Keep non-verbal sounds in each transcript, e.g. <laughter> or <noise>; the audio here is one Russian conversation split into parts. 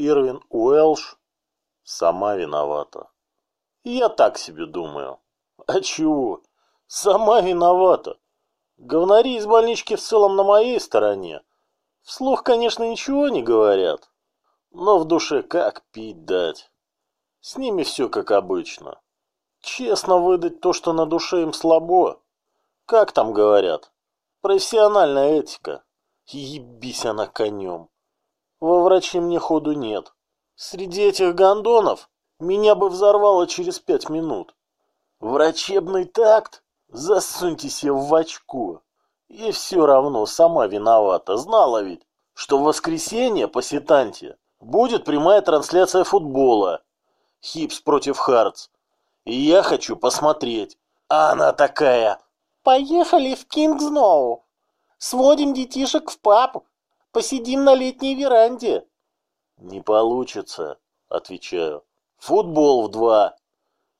Ирвин Уэлш сама виновата. Я так себе думаю. А чего? Сама виновата. Говнари из больнички в целом на моей стороне. Вслух, конечно, ничего не говорят. Но в душе как пить дать. С ними все как обычно. Честно выдать то, что на душе им слабо. Как там говорят? Профессиональная этика. Ебись она конем. Во врачи мне ходу нет. Среди этих гондонов меня бы взорвало через пять минут. Врачебный такт? Засуньте себе в очко. И все равно сама виновата. Знала ведь, что в воскресенье по сетанте будет прямая трансляция футбола. Хипс против Хартс. И я хочу посмотреть. А она такая. Поехали в Кингсноу. Сводим детишек в паб. Посидим на летней веранде. Не получится, отвечаю. Футбол в два.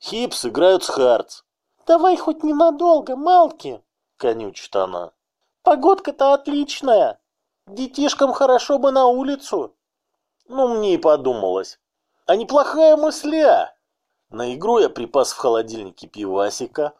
Хибс играют с Хартс. Давай хоть ненадолго, Малки, конючит она. Погодка-то отличная. Детишкам хорошо бы на улицу. Ну, мне и подумалось. А неплохая мысля. На игру я припас в холодильнике пивасика,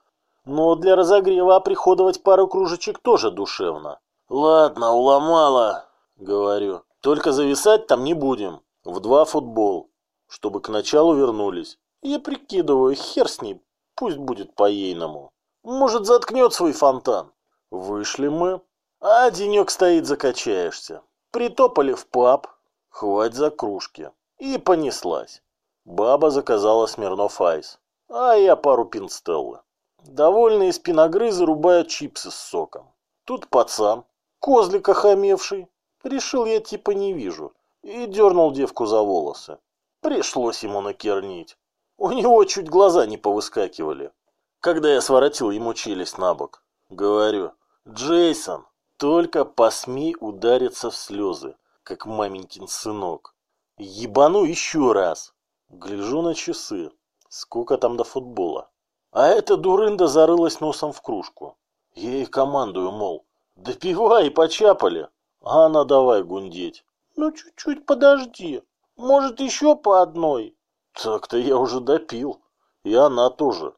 но для разогрева оприходовать пару кружечек тоже душевно. Ладно, уломала, говорю. Только зависать там не будем. В два футбол, чтобы к началу вернулись. Я прикидываю, хер с ней, пусть будет по-ейному. Может, заткнет свой фонтан. Вышли мы, а денек стоит, закачаешься. Притопали в паб, хвать за кружки. И понеслась. Баба заказала Смирнов Айс, а я пару пинстеллы. Довольные спиногрызы рубают чипсы с соком. Тут пацан, козлик охамевший, решил я типа не вижу, и дернул девку за волосы. Пришлось ему накернить. У него чуть глаза не повыскакивали. Когда я своротил ему челюсть на бок, говорю, «Джейсон, только посмей удариться в слезы, как маменькин сынок. Ебану еще раз». Гляжу на часы. Сколько там до футбола? А эта дурында зарылась носом в кружку. Я ей командую, мол, допивай и почапали. А она давай гундеть. Ну, чуть-чуть подожди. Может, еще по одной? Так-то я уже допил. И она тоже.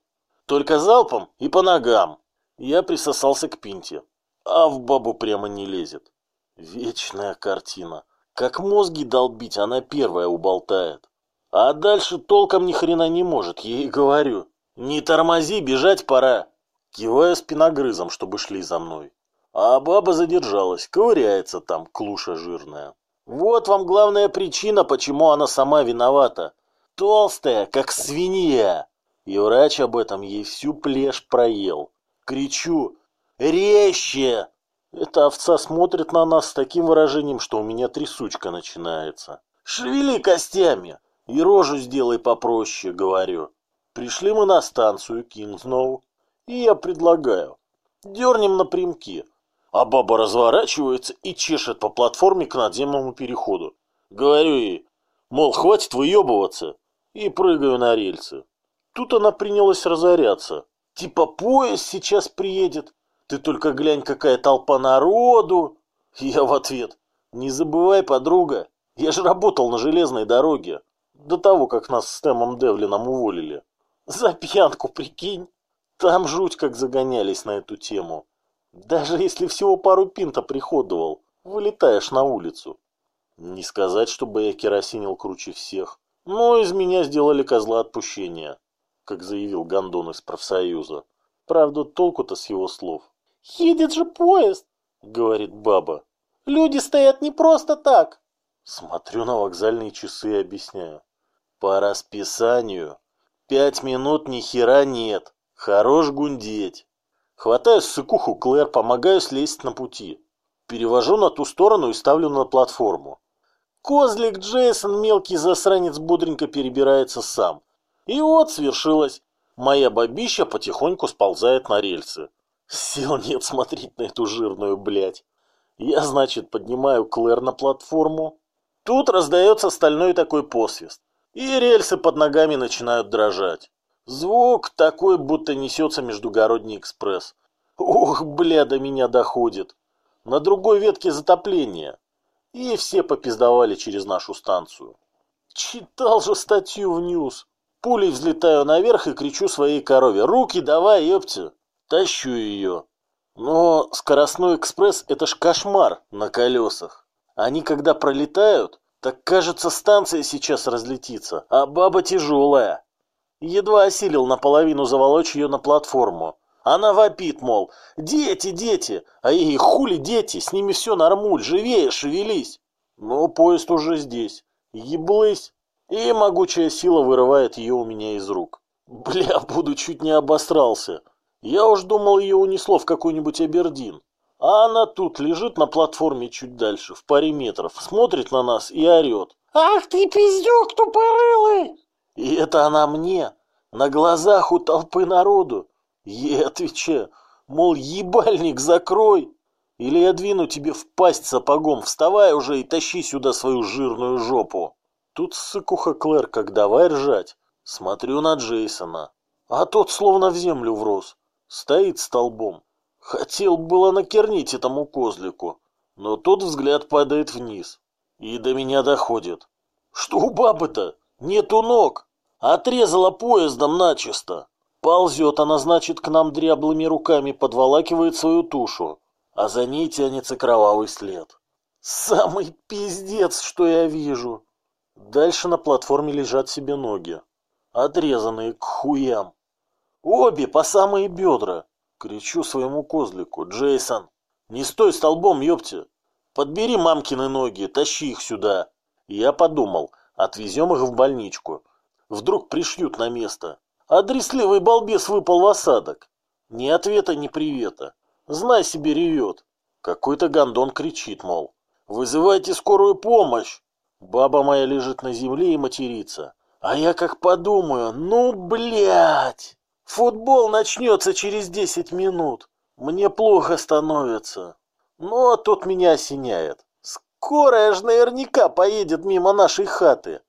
Только залпом и по ногам. Я присосался к пинте. А в бабу прямо не лезет. Вечная картина. Как мозги долбить, она первая уболтает. А дальше толком ни хрена не может, ей говорю. Не тормози, бежать пора. Киваю спиногрызом, чтобы шли за мной. А баба задержалась, ковыряется там, клуша жирная. Вот вам главная причина, почему она сама виновата. Толстая, как свинья. И врач об этом ей всю плешь проел. Кричу «Резче!» Эта овца смотрит на нас с таким выражением, что у меня трясучка начинается. «Шевели костями!» И рожу сделай попроще, говорю. Пришли мы на станцию Кингсноу, и я предлагаю. Дернем напрямки. А баба разворачивается и чешет по платформе к надземному переходу. Говорю ей, мол, хватит выебываться, и прыгаю на рельсы. Тут она принялась разоряться. Типа поезд сейчас приедет, ты только глянь, какая толпа народу. Я в ответ, не забывай, подруга, я же работал на железной дороге до того, как нас с Тэмом Девлином уволили. За пьянку, прикинь. Там жуть как загонялись на эту тему. Даже если всего пару пинта приходовал, вылетаешь на улицу. Не сказать, чтобы я керосинил круче всех, но из меня сделали козла отпущения, как заявил Гондон из профсоюза. Правда, толку-то с его слов. «Едет же поезд!» — говорит баба. «Люди стоят не просто так!» Смотрю на вокзальные часы и объясняю. По расписанию. Пять минут ни хера нет. Хорош гундеть. Хватаю сыкуху Клэр, помогаю слезть на пути. Перевожу на ту сторону и ставлю на платформу. Козлик Джейсон, мелкий засранец, бодренько перебирается сам. И вот свершилось. Моя бабища потихоньку сползает на рельсы. Сил нет смотреть на эту жирную блядь. Я, значит, поднимаю Клэр на платформу. Тут раздается стальной такой посвист и рельсы под ногами начинают дрожать. Звук такой, будто несется междугородний экспресс. Ох, бля, до меня доходит. На другой ветке затопление. И все попиздовали через нашу станцию. Читал же статью в News. Пулей взлетаю наверх и кричу своей корове. Руки давай, ёпте. Тащу ее. Но скоростной экспресс – это ж кошмар на колесах. Они когда пролетают, так кажется, станция сейчас разлетится, а баба тяжелая. Едва осилил наполовину заволочь ее на платформу. Она вопит, мол, дети, дети, а ей хули дети, с ними все нормуль, живее, шевелись. Но поезд уже здесь. Еблысь, и могучая сила вырывает ее у меня из рук. Бля, буду чуть не обосрался. Я уж думал, ее унесло в какой-нибудь Абердин. А она тут лежит на платформе чуть дальше, в паре метров, смотрит на нас и орет. «Ах ты, пиздюк тупорылый!» И это она мне, на глазах у толпы народу. Ей отвечаю, мол, ебальник закрой, или я двину тебе в пасть сапогом, вставай уже и тащи сюда свою жирную жопу. Тут сыкуха Клэр, как давай ржать. Смотрю на Джейсона, а тот словно в землю врос. Стоит столбом. Хотел было накернить этому козлику, но тот взгляд падает вниз. И до меня доходит. Что у бабы-то? Нету ног. Отрезала поездом начисто. Ползет она, значит, к нам дряблыми руками, подволакивает свою тушу, а за ней тянется кровавый след. Самый пиздец, что я вижу. Дальше на платформе лежат себе ноги, отрезанные к хуям. Обе по самые бедра. Кричу своему козлику. Джейсон, не стой столбом, ёпте. Подбери мамкины ноги, тащи их сюда. Я подумал, отвезем их в больничку. Вдруг пришьют на место. А дресливый балбес выпал в осадок. Ни ответа, ни привета. Знай себе ревет. Какой-то гондон кричит, мол. Вызывайте скорую помощь. Баба моя лежит на земле и матерится. А я как подумаю, ну, блядь. Футбол начнется через десять минут. Мне плохо становится. Но тут меня осеняет. Скорая ж наверняка поедет мимо нашей хаты.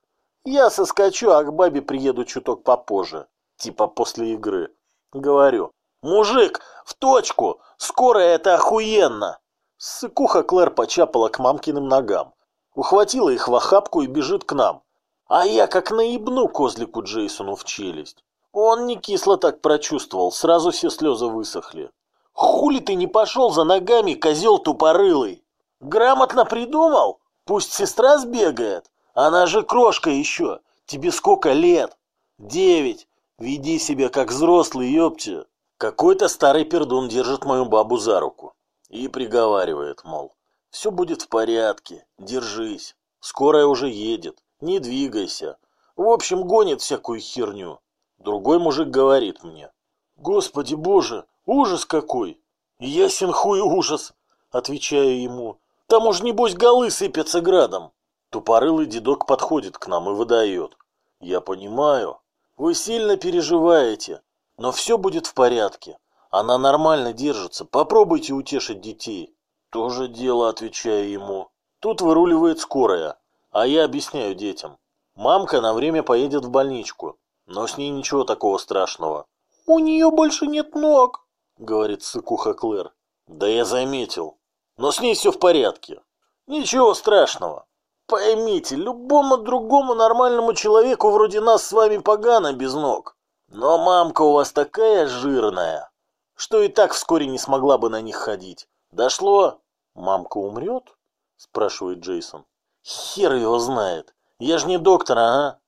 Я соскочу, а к бабе приеду чуток попозже. Типа после игры. Говорю, мужик, в точку, скорая это охуенно. Сыкуха Клэр почапала к мамкиным ногам. Ухватила их в охапку и бежит к нам. А я как наебну козлику Джейсону в челюсть. Он не кисло так прочувствовал, сразу все слезы высохли. Хули ты не пошел за ногами, козел тупорылый? Грамотно придумал? Пусть сестра сбегает. Она же крошка еще. Тебе сколько лет? Девять. Веди себя как взрослый, ёпте. Какой-то старый пердун держит мою бабу за руку и приговаривает, мол, все будет в порядке, держись. Скорая уже едет, не двигайся. В общем, гонит всякую херню. Другой мужик говорит мне. «Господи боже, ужас какой!» «Ясен хуй ужас!» Отвечаю ему. «Там уж небось голы сыпятся градом!» Тупорылый дедок подходит к нам и выдает. «Я понимаю, вы сильно переживаете, но все будет в порядке. Она нормально держится, попробуйте утешить детей». «Тоже дело», отвечаю ему. Тут выруливает скорая, а я объясняю детям. Мамка на время поедет в больничку, но с ней ничего такого страшного. «У нее больше нет ног», — говорит сыкуха Клэр. «Да я заметил. Но с ней все в порядке. Ничего страшного. Поймите, любому другому нормальному человеку вроде нас с вами погано без ног. Но мамка у вас такая жирная, что и так вскоре не смогла бы на них ходить. Дошло? Мамка умрет?» — спрашивает Джейсон. «Хер его знает. Я же не доктор, ага.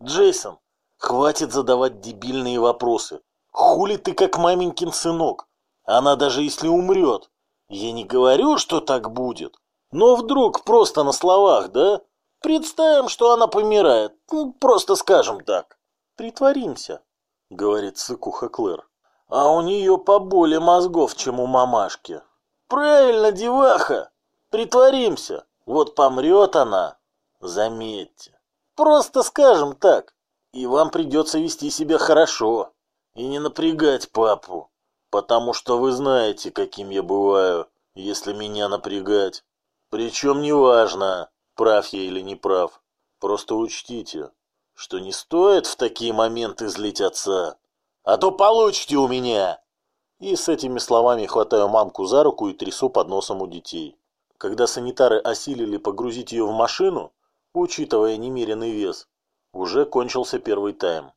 Джейсон, Хватит задавать дебильные вопросы. Хули ты как маменькин сынок? Она даже если умрет. Я не говорю, что так будет. Но вдруг просто на словах, да? Представим, что она помирает. Ну, просто скажем так. Притворимся, говорит сыкуха Клэр. А у нее поболее мозгов, чем у мамашки. Правильно, деваха. Притворимся. Вот помрет она. Заметьте. Просто скажем так. И вам придется вести себя хорошо и не напрягать папу, потому что вы знаете, каким я бываю, если меня напрягать. Причем неважно, прав я или не прав. Просто учтите, что не стоит в такие моменты злить отца, а то получите у меня. И с этими словами хватаю мамку за руку и трясу под носом у детей. Когда санитары осилили погрузить ее в машину, учитывая немеренный вес. Уже кончился первый тайм.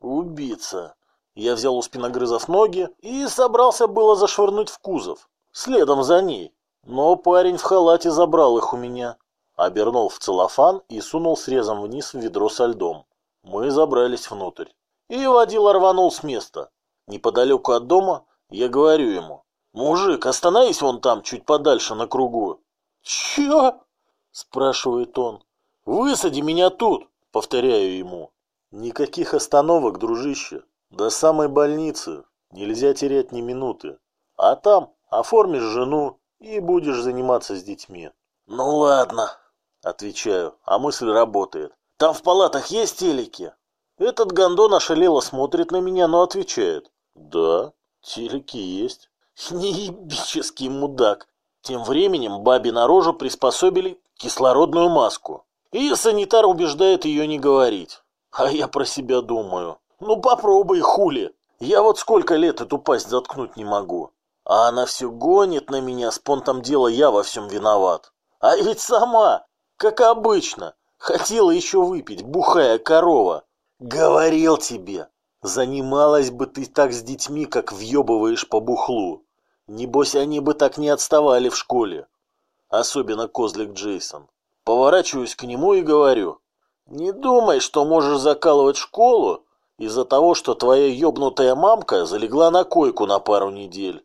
Убийца. Я взял у спиногрызов ноги и собрался было зашвырнуть в кузов. Следом за ней. Но парень в халате забрал их у меня. Обернул в целлофан и сунул срезом вниз в ведро со льдом. Мы забрались внутрь. И водила рванул с места. Неподалеку от дома я говорю ему. «Мужик, остановись вон там, чуть подальше на кругу». «Чё?» – спрашивает он. «Высади меня тут», – повторяю ему. «Никаких остановок, дружище. До самой больницы. Нельзя терять ни минуты. А там оформишь жену и будешь заниматься с детьми». «Ну ладно», – отвечаю, а мысль работает. «Там в палатах есть телеки?» Этот гондон ошалело смотрит на меня, но отвечает. «Да, телеки есть». <laughs> Неебический мудак. Тем временем бабе на рожу приспособили кислородную маску. И санитар убеждает ее не говорить. А я про себя думаю. Ну попробуй, хули. Я вот сколько лет эту пасть заткнуть не могу. А она все гонит на меня с понтом дела я во всем виноват. А ведь сама, как обычно, хотела еще выпить, бухая корова. Говорил тебе, занималась бы ты так с детьми, как въебываешь по бухлу. Небось, они бы так не отставали в школе. Особенно козлик Джейсон. Поворачиваюсь к нему и говорю. Не думай, что можешь закалывать школу из-за того, что твоя ёбнутая мамка залегла на койку на пару недель.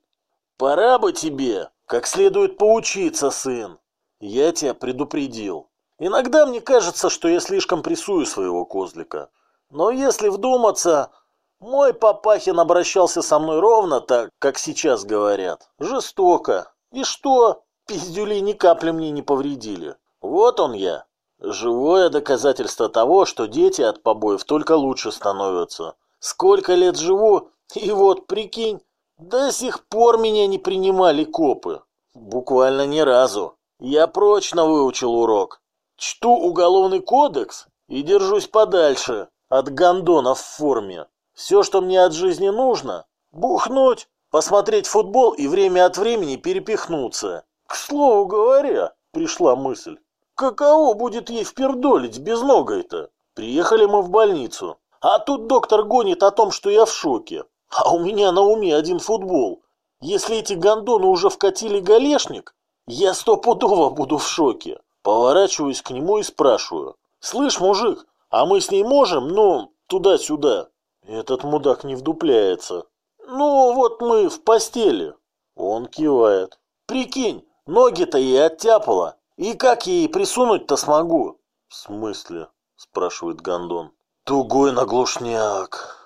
Пора бы тебе как следует поучиться, сын. Я тебя предупредил. Иногда мне кажется, что я слишком прессую своего козлика. Но если вдуматься, мой Папахин обращался со мной ровно так, как сейчас говорят. Жестоко. И что? Пиздюли ни капли мне не повредили. Вот он я. Живое доказательство того, что дети от побоев только лучше становятся. Сколько лет живу, и вот, прикинь, до сих пор меня не принимали копы. Буквально ни разу. Я прочно выучил урок. Чту уголовный кодекс и держусь подальше от гондонов в форме. Все, что мне от жизни нужно, бухнуть, посмотреть футбол и время от времени перепихнуться. К слову говоря, пришла мысль, каково будет ей впердолить без ногой-то? Приехали мы в больницу, а тут доктор гонит о том, что я в шоке. А у меня на уме один футбол. Если эти гондоны уже вкатили галешник, я стопудово буду в шоке. Поворачиваюсь к нему и спрашиваю. «Слышь, мужик, а мы с ней можем, ну, туда-сюда?» Этот мудак не вдупляется. Ну, вот мы в постели. Он кивает. Прикинь, ноги-то ей оттяпало. И как ей присунуть-то смогу? В смысле? Спрашивает Гондон. Тугой наглушняк.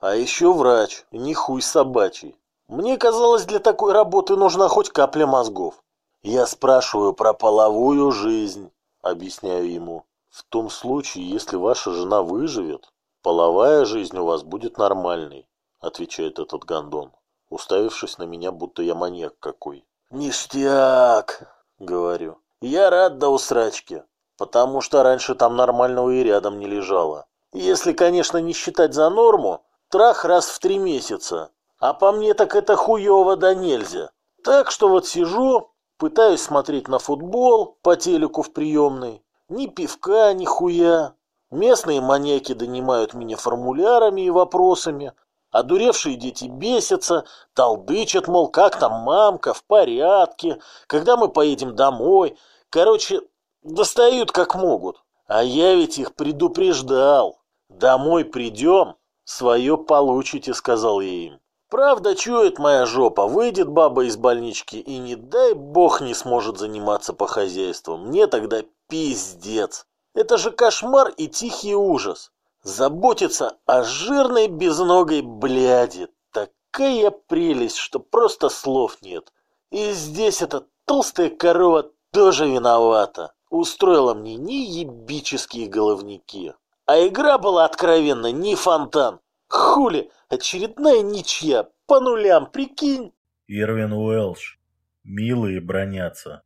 А еще врач, не собачий. Мне казалось, для такой работы нужна хоть капля мозгов. Я спрашиваю про половую жизнь, объясняю ему. В том случае, если ваша жена выживет, «Половая жизнь у вас будет нормальной», — отвечает этот гондон, уставившись на меня, будто я маньяк какой. «Ништяк!» — говорю. «Я рад до усрачки, потому что раньше там нормального и рядом не лежало. Если, конечно, не считать за норму, трах раз в три месяца. А по мне так это хуево да нельзя. Так что вот сижу, пытаюсь смотреть на футбол по телеку в приемной. Ни пивка, ни хуя. Местные маньяки донимают меня формулярами и вопросами. Одуревшие дети бесятся, толдычат, мол, как там мамка, в порядке, когда мы поедем домой. Короче, достают как могут. А я ведь их предупреждал. Домой придем, свое получите, сказал я им. Правда, чует моя жопа, выйдет баба из больнички и не дай бог не сможет заниматься по хозяйству. Мне тогда пиздец. Это же кошмар и тихий ужас. Заботиться о жирной безногой бляди. Такая прелесть, что просто слов нет. И здесь эта толстая корова тоже виновата. Устроила мне неебические головники. А игра была откровенно не фонтан. Хули, очередная ничья, по нулям, прикинь. Ирвин Уэлш. Милые бронятся.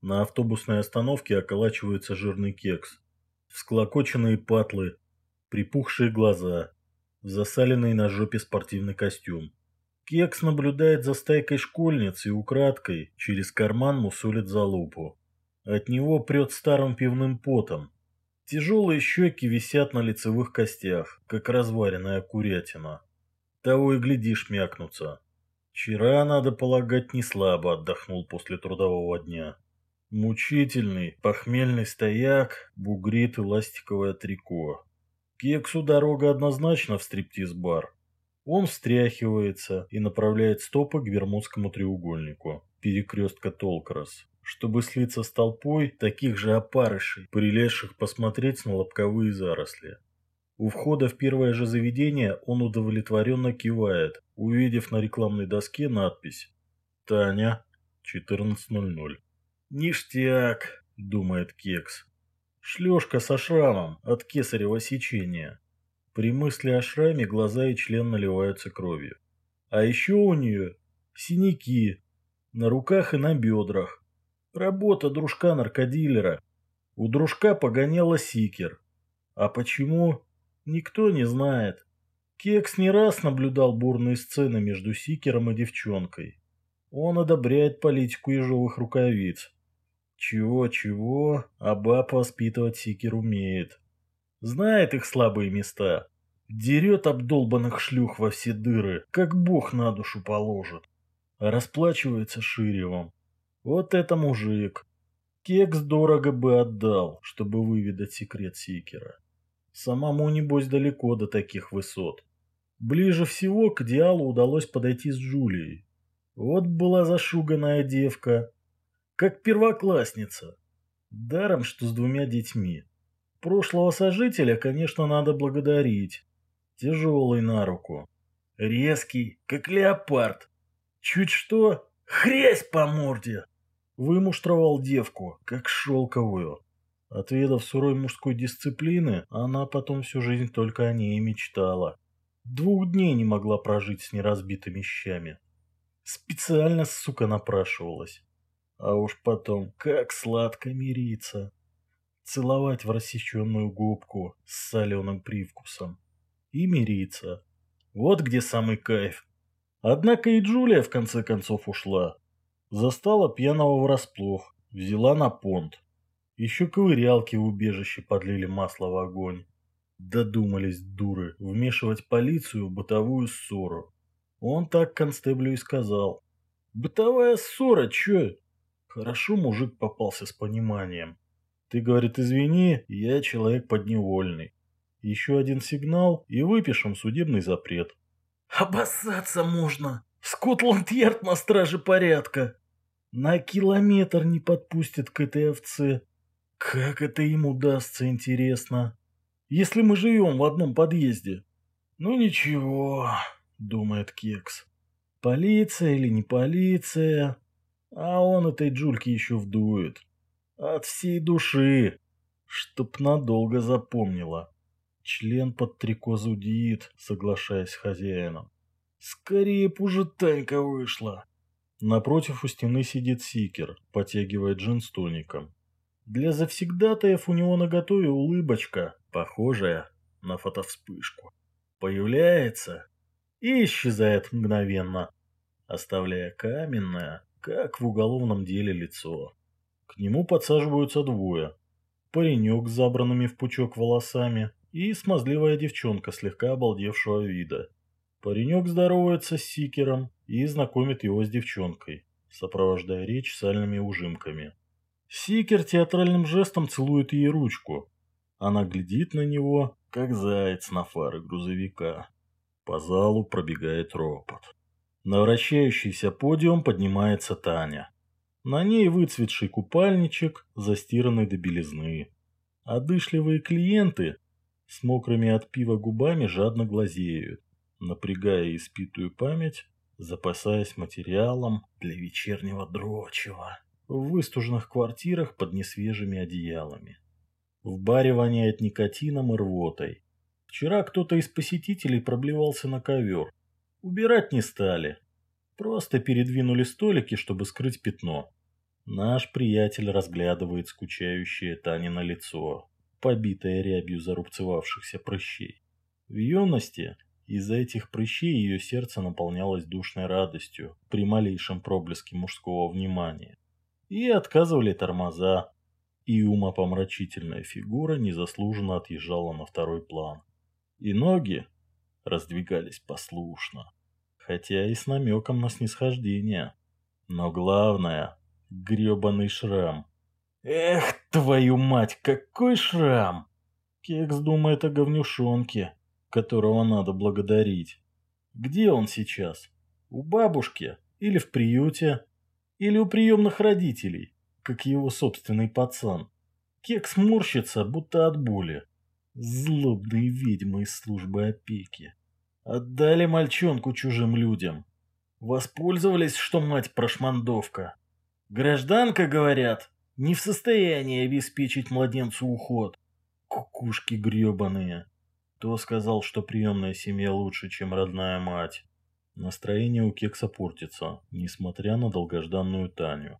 На автобусной остановке околачивается жирный кекс. Всклокоченные патлы, припухшие глаза, засаленный на жопе спортивный костюм. Кекс наблюдает за стайкой школьниц и украдкой через карман мусолит за лупу. От него прет старым пивным потом. Тяжелые щеки висят на лицевых костях, как разваренная курятина. Того и глядишь мякнутся. Вчера, надо полагать, не слабо отдохнул после трудового дня. Мучительный, похмельный стояк, бугрит и ластиковое трико. Кексу дорога однозначно в стриптиз-бар. Он встряхивается и направляет стопы к Бермудскому треугольнику, перекрестка Толкрас, чтобы слиться с толпой таких же опарышей, прилезших посмотреть на лобковые заросли. У входа в первое же заведение он удовлетворенно кивает, увидев на рекламной доске надпись «Таня, 14.00». «Ништяк», — думает Кекс. «Шлешка со шрамом от кесарева сечения». При мысли о шраме глаза и член наливаются кровью. А еще у нее синяки на руках и на бедрах. Работа дружка-наркодилера. У дружка погоняла сикер. А почему? Никто не знает. Кекс не раз наблюдал бурные сцены между сикером и девчонкой. Он одобряет политику ежовых рукавиц. Чего-чего, а баб воспитывать сикер умеет. Знает их слабые места. Дерет обдолбанных шлюх во все дыры, как бог на душу положит. Расплачивается ширевом. Вот это мужик. Кекс дорого бы отдал, чтобы выведать секрет Сикера. Самому, небось, далеко до таких высот. Ближе всего к идеалу удалось подойти с Джулией. Вот была зашуганная девка, как первоклассница. Даром, что с двумя детьми. Прошлого сожителя, конечно, надо благодарить. Тяжелый на руку. Резкий, как леопард. Чуть что, хрясь по морде. Вымуштровал девку, как шелковую. Отведав сырой мужской дисциплины, она потом всю жизнь только о ней мечтала. Двух дней не могла прожить с неразбитыми щами. Специально, сука, напрашивалась. А уж потом, как сладко мириться целовать в рассеченную губку с соленым привкусом и мириться. Вот где самый кайф. Однако и Джулия в конце концов ушла. Застала пьяного врасплох, взяла на понт. Еще ковырялки в убежище подлили масло в огонь. Додумались, дуры, вмешивать полицию в бытовую ссору. Он так констеблю и сказал. «Бытовая ссора, чё?» Хорошо мужик попался с пониманием. Ты, говорит, извини, я человек подневольный. Еще один сигнал и выпишем судебный запрет. Обоссаться можно. Скотланд-Ярд на страже порядка. На километр не подпустят к этой овце. Как это им удастся, интересно. Если мы живем в одном подъезде. Ну ничего, думает Кекс. Полиция или не полиция? А он этой Джульке еще вдует. От всей души, чтоб надолго запомнила. Член под трико зудит, соглашаясь с хозяином. Скорее б уже Танька вышла. Напротив у стены сидит Сикер, потягивает джин с тоником. Для завсегдатаев у него наготове улыбочка, похожая на фотовспышку. Появляется и исчезает мгновенно, оставляя каменное, как в уголовном деле лицо. К нему подсаживаются двое. Паренек с забранными в пучок волосами и смазливая девчонка слегка обалдевшего вида. Паренек здоровается с Сикером и знакомит его с девчонкой, сопровождая речь сальными ужимками. Сикер театральным жестом целует ей ручку. Она глядит на него, как заяц на фары грузовика. По залу пробегает ропот. На вращающийся подиум поднимается Таня. На ней выцветший купальничек, застиранный до белизны. Одышливые клиенты с мокрыми от пива губами жадно глазеют, напрягая испитую память, запасаясь материалом для вечернего дрочева в выстуженных квартирах под несвежими одеялами. В баре воняет никотином и рвотой. Вчера кто-то из посетителей проблевался на ковер. Убирать не стали. Просто передвинули столики, чтобы скрыть пятно. Наш приятель разглядывает скучающее Танино лицо, побитое рябью зарубцевавшихся прыщей. В юности из-за этих прыщей ее сердце наполнялось душной радостью при малейшем проблеске мужского внимания. И отказывали тормоза, и умопомрачительная фигура незаслуженно отъезжала на второй план. И ноги раздвигались послушно, хотя и с намеком на снисхождение. Но главное — гребаный шрам. Эх, твою мать, какой шрам! Кекс думает о говнюшонке, которого надо благодарить. Где он сейчас? У бабушки? Или в приюте? Или у приемных родителей, как его собственный пацан? Кекс морщится, будто от боли. Злобные ведьмы из службы опеки. Отдали мальчонку чужим людям. Воспользовались, что мать прошмандовка. Гражданка, говорят, не в состоянии обеспечить младенцу уход. Кукушки гребаные. Кто сказал, что приемная семья лучше, чем родная мать? Настроение у Кекса портится, несмотря на долгожданную Таню.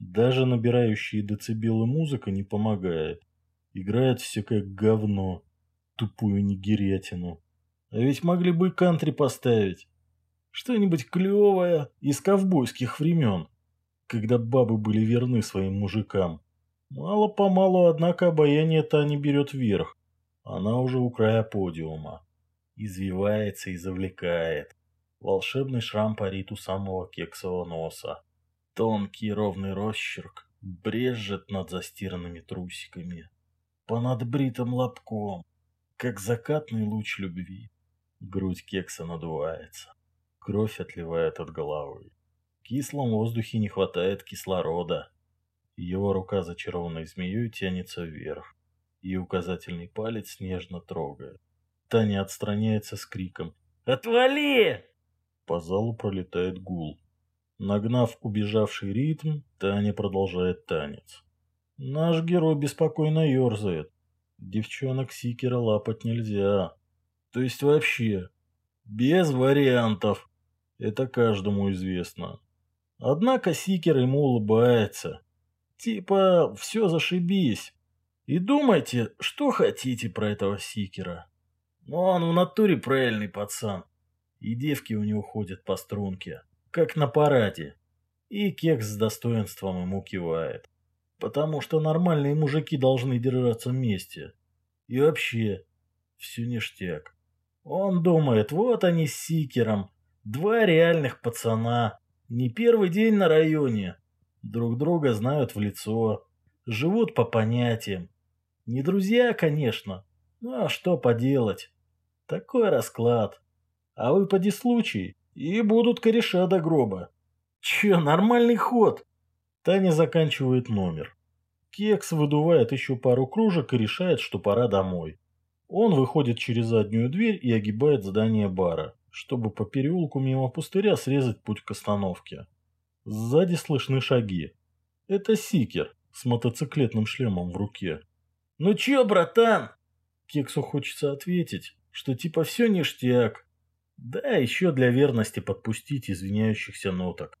Даже набирающие децибелы музыка не помогает. Играет все как говно. Тупую нигерятину. А ведь могли бы кантри поставить. Что-нибудь клевое из ковбойских времен, когда бабы были верны своим мужикам. Мало-помалу, однако, обаяние Тани берет вверх. Она уже у края подиума. Извивается и завлекает. Волшебный шрам парит у самого кексового носа. Тонкий ровный росчерк брежет над застиранными трусиками. Понад бритым лобком, как закатный луч любви. Грудь кекса надувается. Кровь отливает от головы. Кислом воздухе не хватает кислорода. Его рука, зачарованной змеей, тянется вверх, и указательный палец нежно трогает. Таня отстраняется с криком «Отвали!» По залу пролетает гул. Нагнав убежавший ритм, Таня продолжает танец. Наш герой беспокойно ерзает. Девчонок Сикера лапать нельзя. То есть вообще. Без вариантов. Это каждому известно. Однако Сикер ему улыбается. Типа, все зашибись. И думайте, что хотите про этого Сикера. Но он в натуре правильный пацан. И девки у него ходят по струнке, как на параде. И кекс с достоинством ему кивает. Потому что нормальные мужики должны держаться вместе. И вообще, все ништяк. Он думает, вот они с Сикером, Два реальных пацана. Не первый день на районе. Друг друга знают в лицо. Живут по понятиям. Не друзья, конечно. Ну а что поделать? Такой расклад. А выпади случай, и будут кореша до гроба. Че, нормальный ход? Таня заканчивает номер. Кекс выдувает еще пару кружек и решает, что пора домой. Он выходит через заднюю дверь и огибает здание бара чтобы по переулку мимо пустыря срезать путь к остановке. Сзади слышны шаги. Это Сикер с мотоциклетным шлемом в руке. «Ну чё, братан?» Кексу хочется ответить, что типа все ништяк. Да, еще для верности подпустить извиняющихся ноток.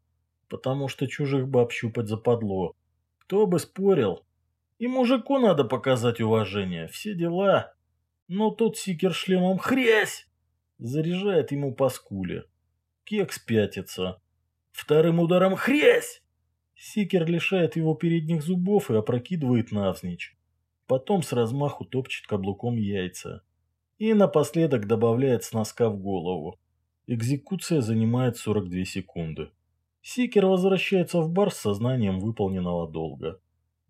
Потому что чужих баб щупать западло. Кто бы спорил. И мужику надо показать уважение, все дела. Но тут Сикер шлемом хрясь! Заряжает ему по скуле. Кекс пятится. Вторым ударом хрясь! Сикер лишает его передних зубов и опрокидывает навзничь. Потом с размаху топчет каблуком яйца. И напоследок добавляет с носка в голову. Экзекуция занимает 42 секунды. Сикер возвращается в бар с сознанием выполненного долга.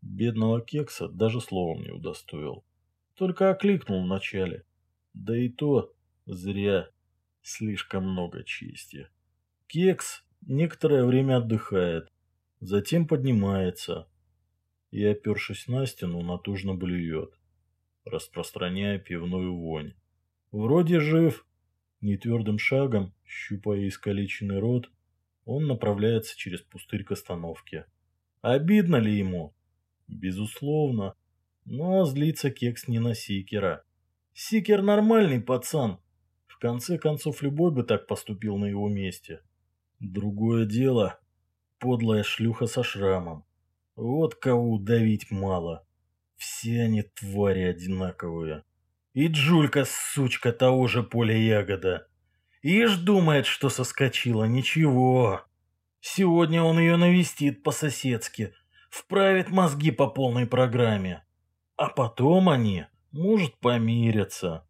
Бедного кекса даже словом не удостоил. Только окликнул вначале. Да и то Зря. Слишком много чести. Кекс некоторое время отдыхает, затем поднимается и, опершись на стену, натужно блюет, распространяя пивную вонь. Вроде жив. Нетвердым шагом, щупая искалеченный рот, он направляется через пустырь к остановке. Обидно ли ему? Безусловно. Но злится кекс не на Сикера. Сикер нормальный пацан, в конце концов, любой бы так поступил на его месте. Другое дело – подлая шлюха со шрамом. Вот кого давить мало. Все они твари одинаковые. И Джулька, сучка, того же поля ягода. Ишь думает, что соскочила, ничего. Сегодня он ее навестит по-соседски. вправит мозги по полной программе. А потом они, может, помирятся.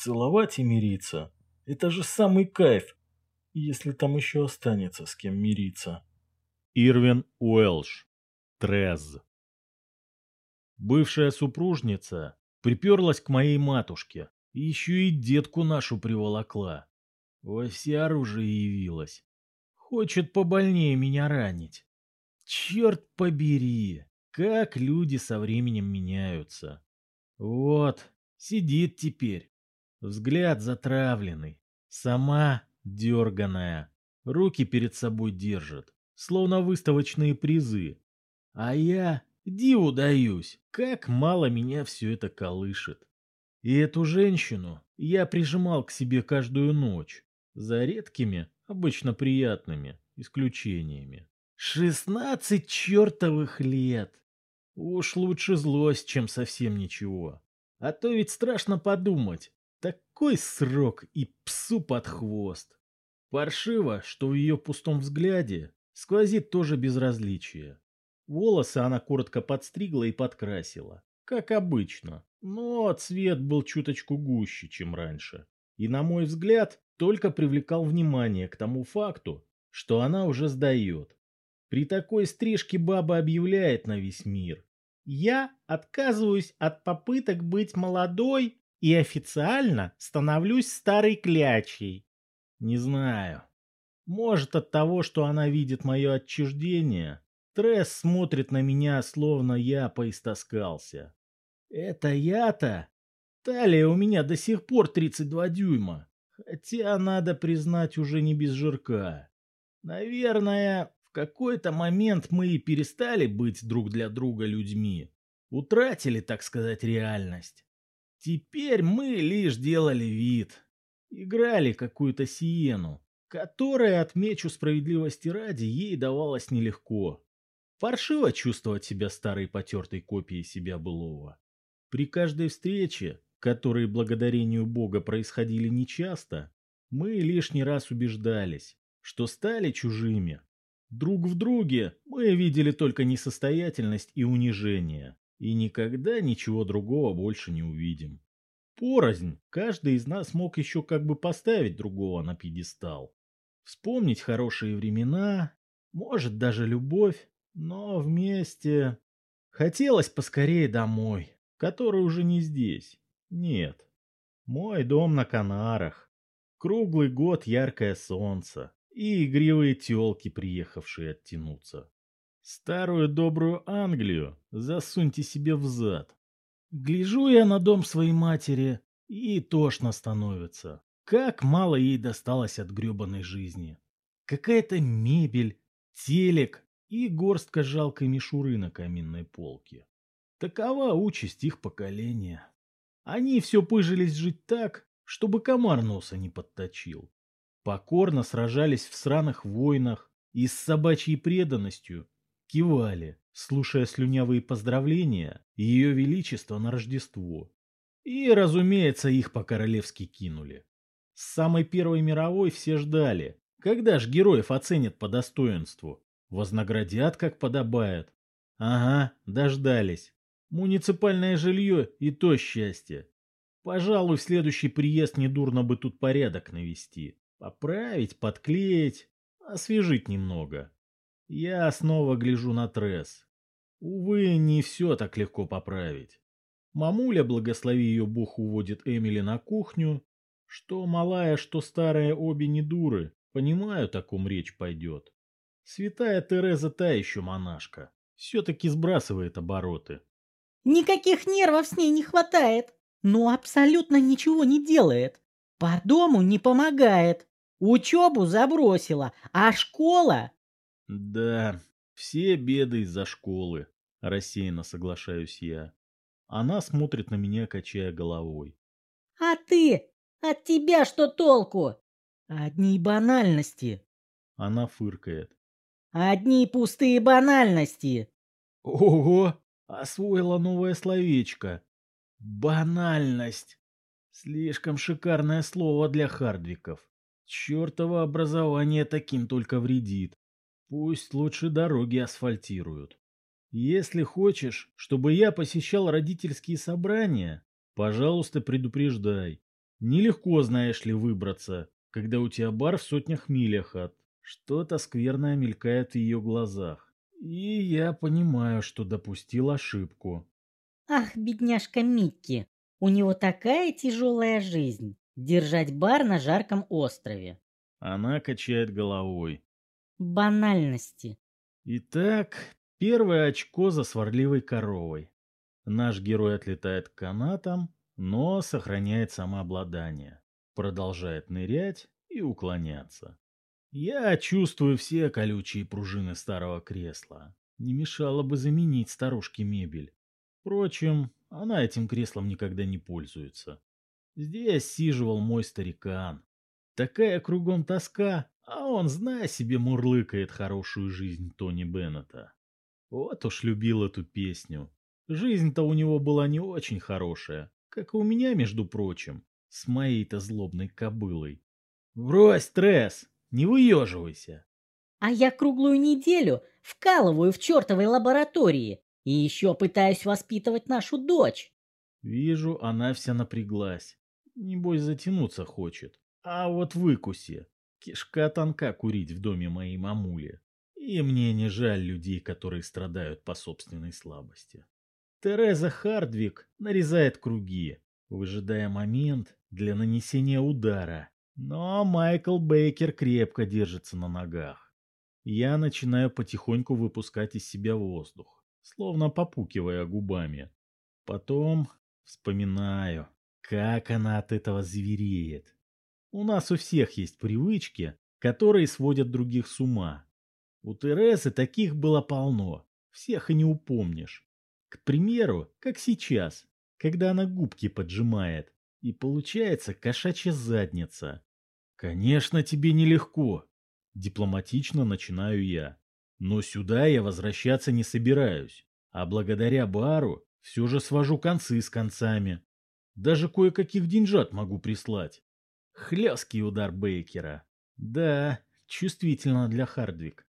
Целовать и мириться – это же самый кайф, если там еще останется с кем мириться. Ирвин Уэлш. Трез. Бывшая супружница приперлась к моей матушке, и еще и детку нашу приволокла. Во все оружие явилась. Хочет побольнее меня ранить. Черт побери, как люди со временем меняются. Вот, сидит теперь. Взгляд затравленный. Сама дерганая. Руки перед собой держит, словно выставочные призы. А я диву даюсь, как мало меня все это колышет. И эту женщину я прижимал к себе каждую ночь, за редкими, обычно приятными, исключениями. Шестнадцать чертовых лет! Уж лучше злость, чем совсем ничего. А то ведь страшно подумать. Такой срок и псу под хвост. Паршиво, что в ее пустом взгляде сквозит тоже безразличие. Волосы она коротко подстригла и подкрасила, как обычно, но цвет был чуточку гуще, чем раньше. И, на мой взгляд, только привлекал внимание к тому факту, что она уже сдает. При такой стрижке баба объявляет на весь мир. Я отказываюсь от попыток быть молодой и официально становлюсь старой клячей. Не знаю. Может от того, что она видит мое отчуждение, Тресс смотрит на меня, словно я поистоскался. Это я-то? Талия у меня до сих пор 32 дюйма. Хотя, надо признать, уже не без жирка. Наверное, в какой-то момент мы и перестали быть друг для друга людьми. Утратили, так сказать, реальность. Теперь мы лишь делали вид. Играли какую-то сиену, которая, отмечу справедливости ради, ей давалось нелегко. Паршиво чувствовать себя старой потертой копией себя былого. При каждой встрече, которые благодарению Бога происходили нечасто, мы лишний раз убеждались, что стали чужими. Друг в друге мы видели только несостоятельность и унижение, и никогда ничего другого больше не увидим. Порознь, каждый из нас мог еще как бы поставить другого на пьедестал. Вспомнить хорошие времена, может даже любовь, но вместе... Хотелось поскорее домой, который уже не здесь. Нет. Мой дом на Канарах. Круглый год яркое солнце и игривые тёлки, приехавшие оттянуться. Старую добрую Англию засуньте себе в зад. Гляжу я на дом своей матери, и тошно становится. Как мало ей досталось от гребаной жизни. Какая-то мебель, телек и горстка жалкой мишуры на каминной полке. Такова участь их поколения. Они все пыжились жить так, чтобы комар носа не подточил. Покорно сражались в сраных войнах и с собачьей преданностью кивали, слушая слюнявые поздравления Ее Величества на Рождество. И, разумеется, их по-королевски кинули. С самой Первой мировой все ждали, когда ж героев оценят по достоинству, вознаградят как подобает. Ага, дождались. Муниципальное жилье и то счастье. Пожалуй, в следующий приезд недурно бы тут порядок навести. Поправить, подклеить, освежить немного. Я снова гляжу на тресс. Увы, не все так легко поправить. Мамуля, благослови ее бог, уводит Эмили на кухню. Что малая, что старая обе не дуры. Понимаю, о таком речь пойдет. Святая Тереза та еще монашка. Все-таки сбрасывает обороты. Никаких нервов с ней не хватает. Ну, абсолютно ничего не делает. По дому не помогает. Учебу забросила, а школа... Да, все беды из-за школы, рассеянно соглашаюсь я. Она смотрит на меня, качая головой. А ты? От тебя что толку? Одни банальности. Она фыркает. Одни пустые банальности. Ого! Освоила новое словечко. Банальность. Слишком шикарное слово для хардвиков. Чёртово образование таким только вредит. Пусть лучше дороги асфальтируют. Если хочешь, чтобы я посещал родительские собрания, пожалуйста, предупреждай. Нелегко, знаешь ли, выбраться, когда у тебя бар в сотнях милях от... Что-то скверное мелькает в ее глазах. И я понимаю, что допустил ошибку. Ах, бедняжка Микки, у него такая тяжелая жизнь. Держать бар на жарком острове. Она качает головой. Банальности. Итак, первое очко за сварливой коровой. Наш герой отлетает к канатам, но сохраняет самообладание. Продолжает нырять и уклоняться. Я чувствую все колючие пружины старого кресла. Не мешало бы заменить старушке мебель. Впрочем, она этим креслом никогда не пользуется. Здесь сиживал мой старикан. Такая кругом тоска, а он, зная себе, мурлыкает хорошую жизнь Тони Беннета. Вот уж любил эту песню. Жизнь-то у него была не очень хорошая, как и у меня, между прочим, с моей-то злобной кобылой. «Брось стресс, не выеживайся!» А я круглую неделю вкалываю в чертовой лаборатории и еще пытаюсь воспитывать нашу дочь. Вижу, она вся напряглась. Небось, затянуться хочет. А вот выкуси. Кишка тонка курить в доме моей мамули. И мне не жаль людей, которые страдают по собственной слабости. Тереза Хардвик нарезает круги, выжидая момент для нанесения удара. Но Майкл Бейкер крепко держится на ногах. Я начинаю потихоньку выпускать из себя воздух, словно попукивая губами. Потом вспоминаю, как она от этого звереет. У нас у всех есть привычки, которые сводят других с ума. У Терезы таких было полно, всех и не упомнишь. К примеру, как сейчас, когда она губки поджимает, и получается кошачья задница. Конечно, тебе нелегко. Дипломатично начинаю я. Но сюда я возвращаться не собираюсь. А благодаря бару все же свожу концы с концами. Даже кое-каких деньжат могу прислать. Хлесткий удар Бейкера. Да, чувствительно для Хардвик.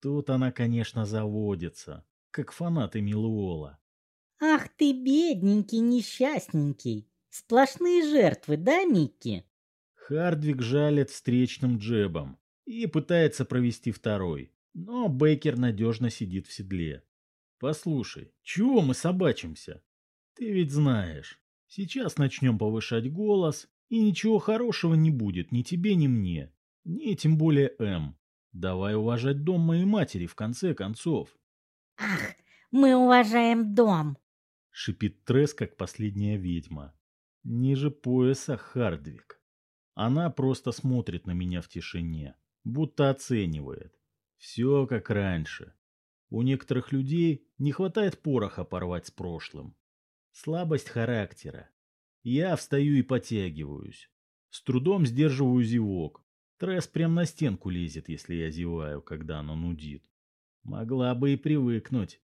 Тут она, конечно, заводится, как фанаты Милуола. Ах ты, бедненький, несчастненький. Сплошные жертвы, да, Микки? Хардвик жалит встречным джебом и пытается провести второй, но Бейкер надежно сидит в седле. Послушай, чего мы собачимся? Ты ведь знаешь, сейчас начнем повышать голос, и ничего хорошего не будет ни тебе, ни мне, ни тем более М. Давай уважать дом моей матери в конце концов. Ах, мы уважаем дом, шипит Тресс, как последняя ведьма. Ниже пояса Хардвик. Она просто смотрит на меня в тишине, будто оценивает. Все как раньше. У некоторых людей не хватает пороха порвать с прошлым. Слабость характера. Я встаю и потягиваюсь. С трудом сдерживаю зевок. Тресс прям на стенку лезет, если я зеваю, когда она нудит. Могла бы и привыкнуть.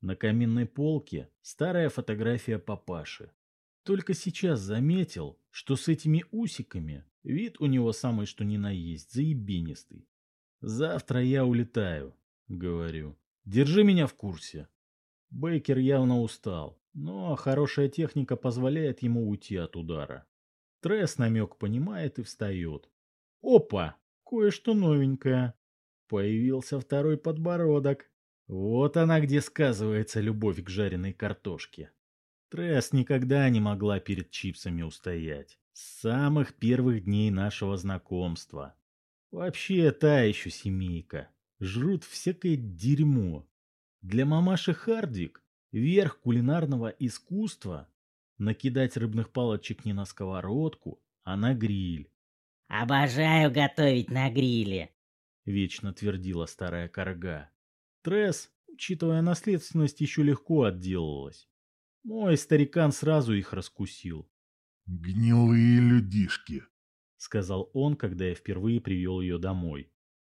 На каминной полке старая фотография папаши. Только сейчас заметил, что с этими усиками вид у него самый что ни на есть, заебенистый. Завтра я улетаю, говорю. Держи меня в курсе. Бейкер явно устал, но хорошая техника позволяет ему уйти от удара. Тресс намек понимает и встает. Опа! Кое-что новенькое. Появился второй подбородок. Вот она где сказывается любовь к жареной картошке. Тресс никогда не могла перед чипсами устоять. С самых первых дней нашего знакомства. Вообще та еще семейка жрут всякое дерьмо. Для мамаши Хардвик верх кулинарного искусства – накидать рыбных палочек не на сковородку, а на гриль. «Обожаю готовить на гриле», – вечно твердила старая корга. Тресс, учитывая наследственность, еще легко отделалась. Мой старикан сразу их раскусил. «Гнилые людишки», — сказал он, когда я впервые привел ее домой.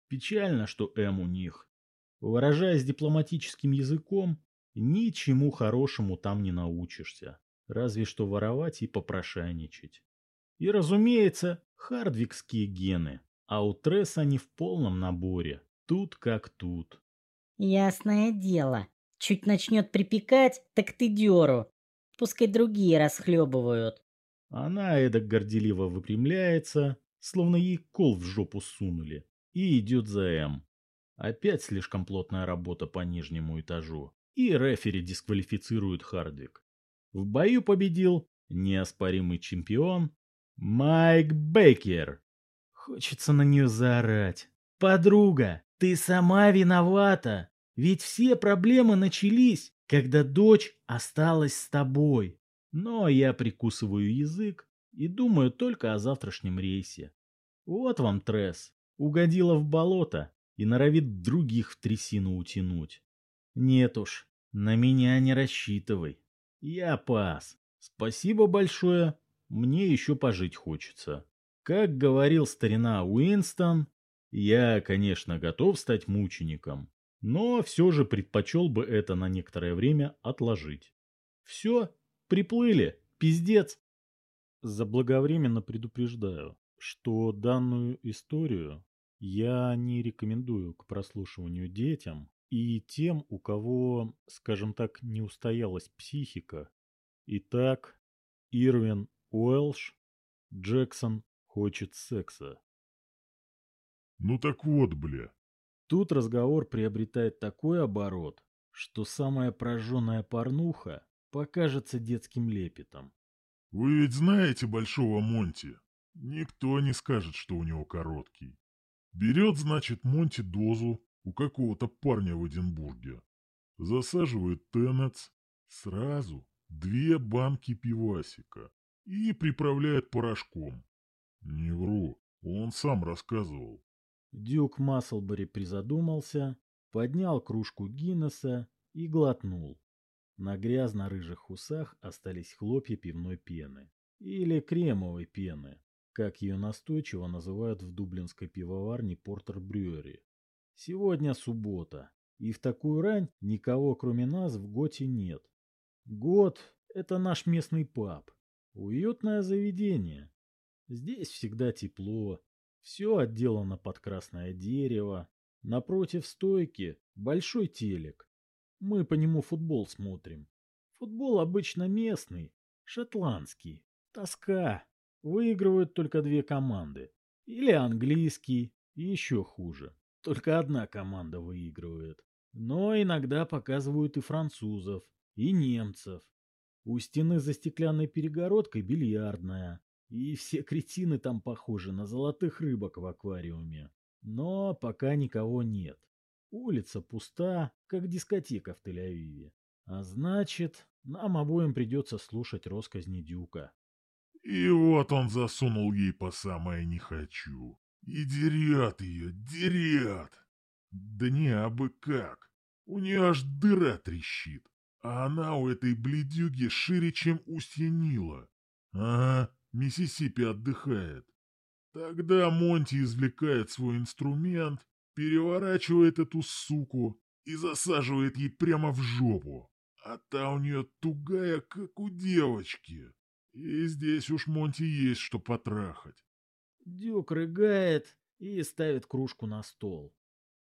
Печально, что М у них. Выражаясь дипломатическим языком, ничему хорошему там не научишься, разве что воровать и попрошайничать. И, разумеется, хардвикские гены, а у Тресс они в полном наборе, тут как тут. Ясное дело, Чуть начнет припекать, так ты дёру. Пускай другие расхлебывают. Она эдак горделиво выпрямляется, словно ей кол в жопу сунули, и идет за М. Опять слишком плотная работа по нижнему этажу, и рефери дисквалифицирует Хардвик. В бою победил неоспоримый чемпион Майк Бейкер. Хочется на нее заорать. «Подруга, ты сама виновата! Ведь все проблемы начались, когда дочь осталась с тобой. Но я прикусываю язык и думаю только о завтрашнем рейсе. Вот вам Тресс, угодила в болото и норовит других в трясину утянуть. Нет уж, на меня не рассчитывай. Я пас. Спасибо большое, мне еще пожить хочется. Как говорил старина Уинстон, я, конечно, готов стать мучеником, но все же предпочел бы это на некоторое время отложить. Все, приплыли, пиздец. Заблаговременно предупреждаю, что данную историю я не рекомендую к прослушиванию детям и тем, у кого, скажем так, не устоялась психика. Итак, Ирвин Уэлш, Джексон хочет секса. Ну так вот, бля. Тут разговор приобретает такой оборот, что самая прожженная порнуха покажется детским лепетом. Вы ведь знаете Большого Монти? Никто не скажет, что у него короткий. Берет, значит, Монти дозу у какого-то парня в Эдинбурге. Засаживает тенец. Сразу две банки пивасика. И приправляет порошком. Не вру, он сам рассказывал. Дюк Масселбери призадумался, поднял кружку Гиннесса и глотнул. На грязно-рыжих усах остались хлопья пивной пены. Или кремовой пены, как ее настойчиво называют в дублинской пивоварне Портер Брюери. Сегодня суббота, и в такую рань никого кроме нас в Готе нет. Гот – это наш местный паб. Уютное заведение. Здесь всегда тепло, все отделано под красное дерево. Напротив стойки большой телек. Мы по нему футбол смотрим. Футбол обычно местный, шотландский. Тоска. Выигрывают только две команды. Или английский, еще хуже. Только одна команда выигрывает. Но иногда показывают и французов, и немцев. У стены за стеклянной перегородкой бильярдная. И все <laughs> кретины там похожи на золотых рыбок в аквариуме. Но пока никого нет. Улица пуста, как дискотека в Тель-Авиве. А значит, нам обоим придется слушать росказни Дюка. И вот он засунул ей по самое не хочу. И дерет ее, дерет. Да не абы как. У нее аж дыра трещит. А она у этой бледюги шире, чем устье Нила. Ага, Миссисипи отдыхает. Тогда Монти извлекает свой инструмент, переворачивает эту суку и засаживает ей прямо в жопу. А та у нее тугая, как у девочки. И здесь уж Монти есть что потрахать. Дюк рыгает и ставит кружку на стол.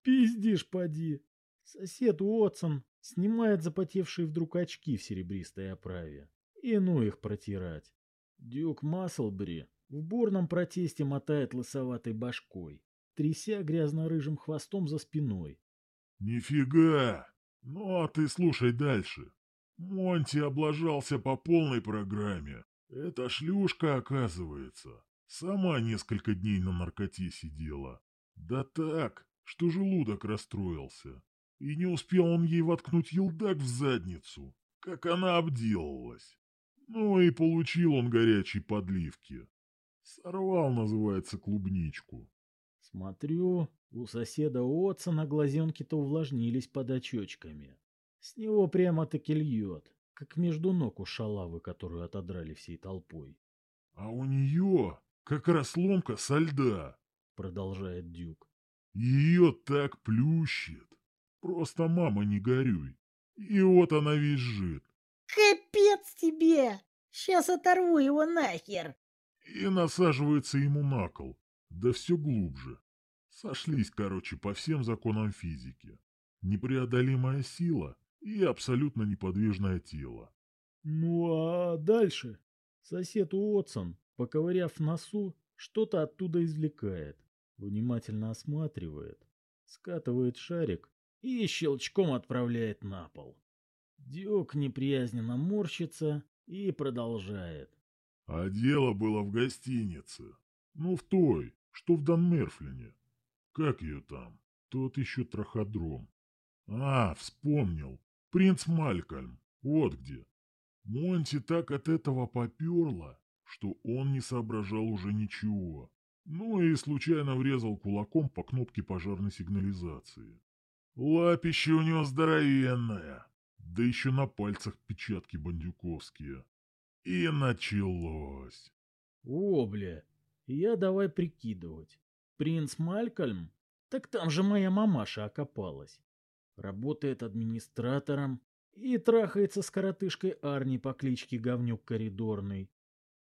Пиздишь, поди. Сосед Уотсон снимает запотевшие вдруг очки в серебристой оправе. И ну их протирать. Дюк Масселбери в бурном протесте мотает лысоватой башкой, тряся грязно-рыжим хвостом за спиной. «Нифига! Ну а ты слушай дальше. Монти облажался по полной программе. Эта шлюшка, оказывается, сама несколько дней на наркоте сидела. Да так, что желудок расстроился. И не успел он ей воткнуть елдак в задницу, как она обделалась. Ну и получил он горячей подливки. Сорвал, называется, клубничку. Смотрю, у соседа Отсона глазенки-то увлажнились под очечками. С него прямо-таки льет, как между ног у шалавы, которую отодрали всей толпой. — А у нее как раз ломка со льда, — продолжает Дюк. — Ее так плющит. Просто мама не горюй. И вот она визжит. Капец тебе! Сейчас оторву его нахер! И насаживается ему на кол, да все глубже. Сошлись, короче, по всем законам физики. Непреодолимая сила и абсолютно неподвижное тело. Ну а дальше? Сосед Уотсон, поковыряв носу, что-то оттуда извлекает, внимательно осматривает, скатывает шарик и щелчком отправляет на пол. Дюк неприязненно морщится и продолжает. А дело было в гостинице. Ну, в той, что в Данмерфлине. Как ее там? Тот еще траходром. А, вспомнил. Принц Малькольм. Вот где. Монти так от этого поперло, что он не соображал уже ничего. Ну и случайно врезал кулаком по кнопке пожарной сигнализации. Лапище у него здоровенное, да еще на пальцах печатки бандюковские. И началось. О, бля, я давай прикидывать. Принц Малькольм? Так там же моя мамаша окопалась. Работает администратором и трахается с коротышкой Арни по кличке Говнюк Коридорный.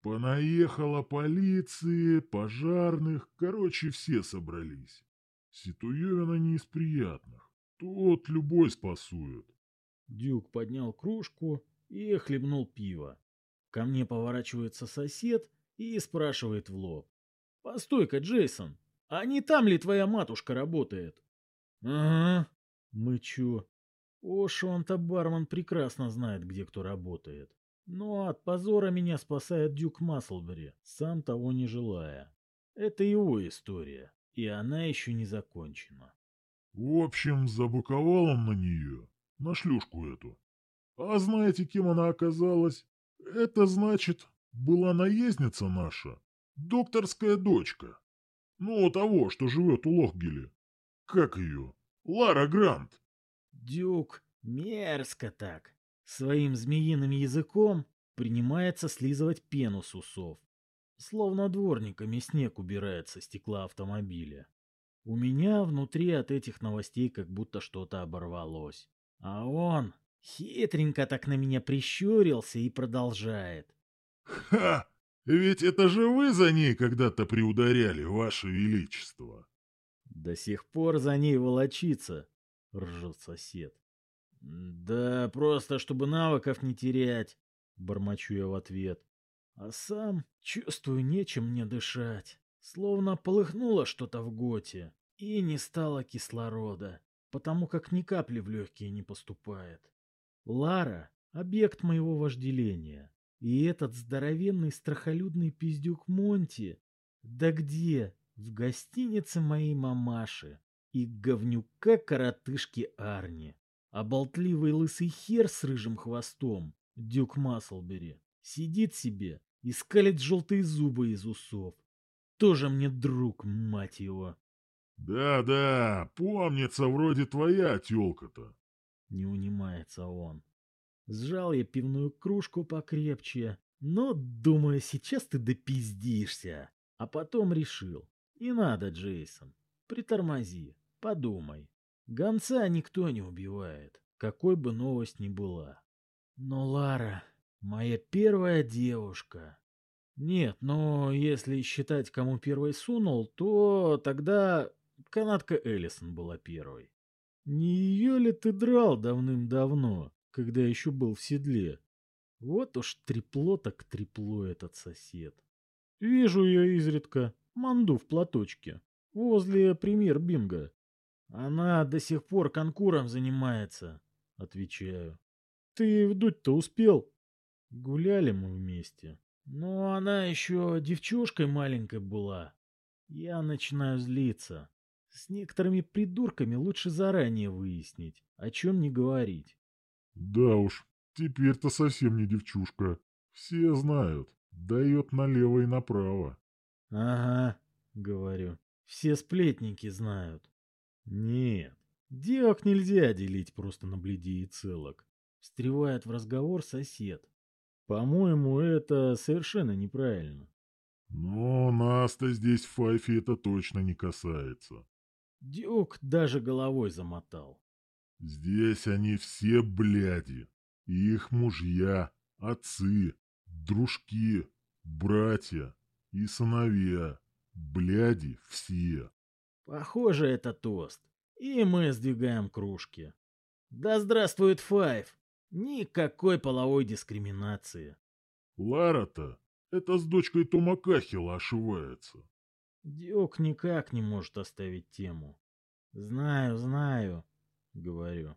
Понаехала полиции, пожарных, короче, все собрались. Ситуевина не из приятных. Тут любой спасует. Дюк поднял кружку и хлебнул пиво. Ко мне поворачивается сосед и спрашивает в лоб. «Постой-ка, Джейсон, а не там ли твоя матушка работает?» «Ага», — мычу. Уж он-то бармен прекрасно знает, где кто работает. Но от позора меня спасает Дюк Маслбери, сам того не желая. Это его история, и она еще не закончена. В общем, забуковал он на нее, на шлюшку эту. А знаете, кем она оказалась? Это значит, была наездница наша, докторская дочка. Ну, того, что живет у Лохгеле. Как ее? Лара Грант. Дюк мерзко так, своим змеиным языком принимается слизывать пену с усов. Словно дворниками снег убирает со стекла автомобиля. У меня внутри от этих новостей как будто что-то оборвалось. А он Хитренько так на меня прищурился и продолжает. «Ха! Ведь это же вы за ней когда-то приударяли, ваше величество!» «До сих пор за ней волочиться!» — ржет сосед. «Да просто, чтобы навыков не терять!» — бормочу я в ответ. А сам чувствую, нечем мне дышать. Словно полыхнуло что-то в готе, и не стало кислорода, потому как ни капли в легкие не поступает. Лара — объект моего вожделения. И этот здоровенный страхолюдный пиздюк Монти... Да где? В гостинице моей мамаши. И говнюка коротышки Арни. А болтливый лысый хер с рыжим хвостом, Дюк Маслбери, сидит себе и скалит желтые зубы из усов. Тоже мне друг, мать его. Да-да, помнится, вроде твоя тёлка-то. Не унимается он. Сжал я пивную кружку покрепче, но, думаю, сейчас ты допиздишься. А потом решил. Не надо, Джейсон. Притормози, подумай. Гонца никто не убивает, какой бы новость ни была. Но Лара, моя первая девушка. Нет, но если считать, кому первой сунул, то тогда канатка Эллисон была первой. Не ее ли ты драл давным-давно, когда еще был в седле? Вот уж трепло так трепло этот сосед. Вижу ее изредка, манду в платочке, возле премьер Бинга. Она до сих пор конкуром занимается, отвечаю. Ты вдуть-то успел? Гуляли мы вместе. Но она еще девчушкой маленькой была. Я начинаю злиться. С некоторыми придурками лучше заранее выяснить, о чем не говорить. Да уж, теперь-то совсем не девчушка. Все знают, дает налево и направо. Ага, говорю, все сплетники знают. Нет, девок нельзя делить просто на бледи и целок. Встревает в разговор сосед. По-моему, это совершенно неправильно. Но нас-то здесь в Файфе это точно не касается. Дюк даже головой замотал. Здесь они все бляди. Их мужья, отцы, дружки, братья и сыновья. Бляди все. Похоже, это тост. И мы сдвигаем кружки. Да здравствует Файв! Никакой половой дискриминации. Лара-то, это с дочкой Тома Кахила ошивается. Дюк никак не может оставить тему. Знаю, знаю, говорю.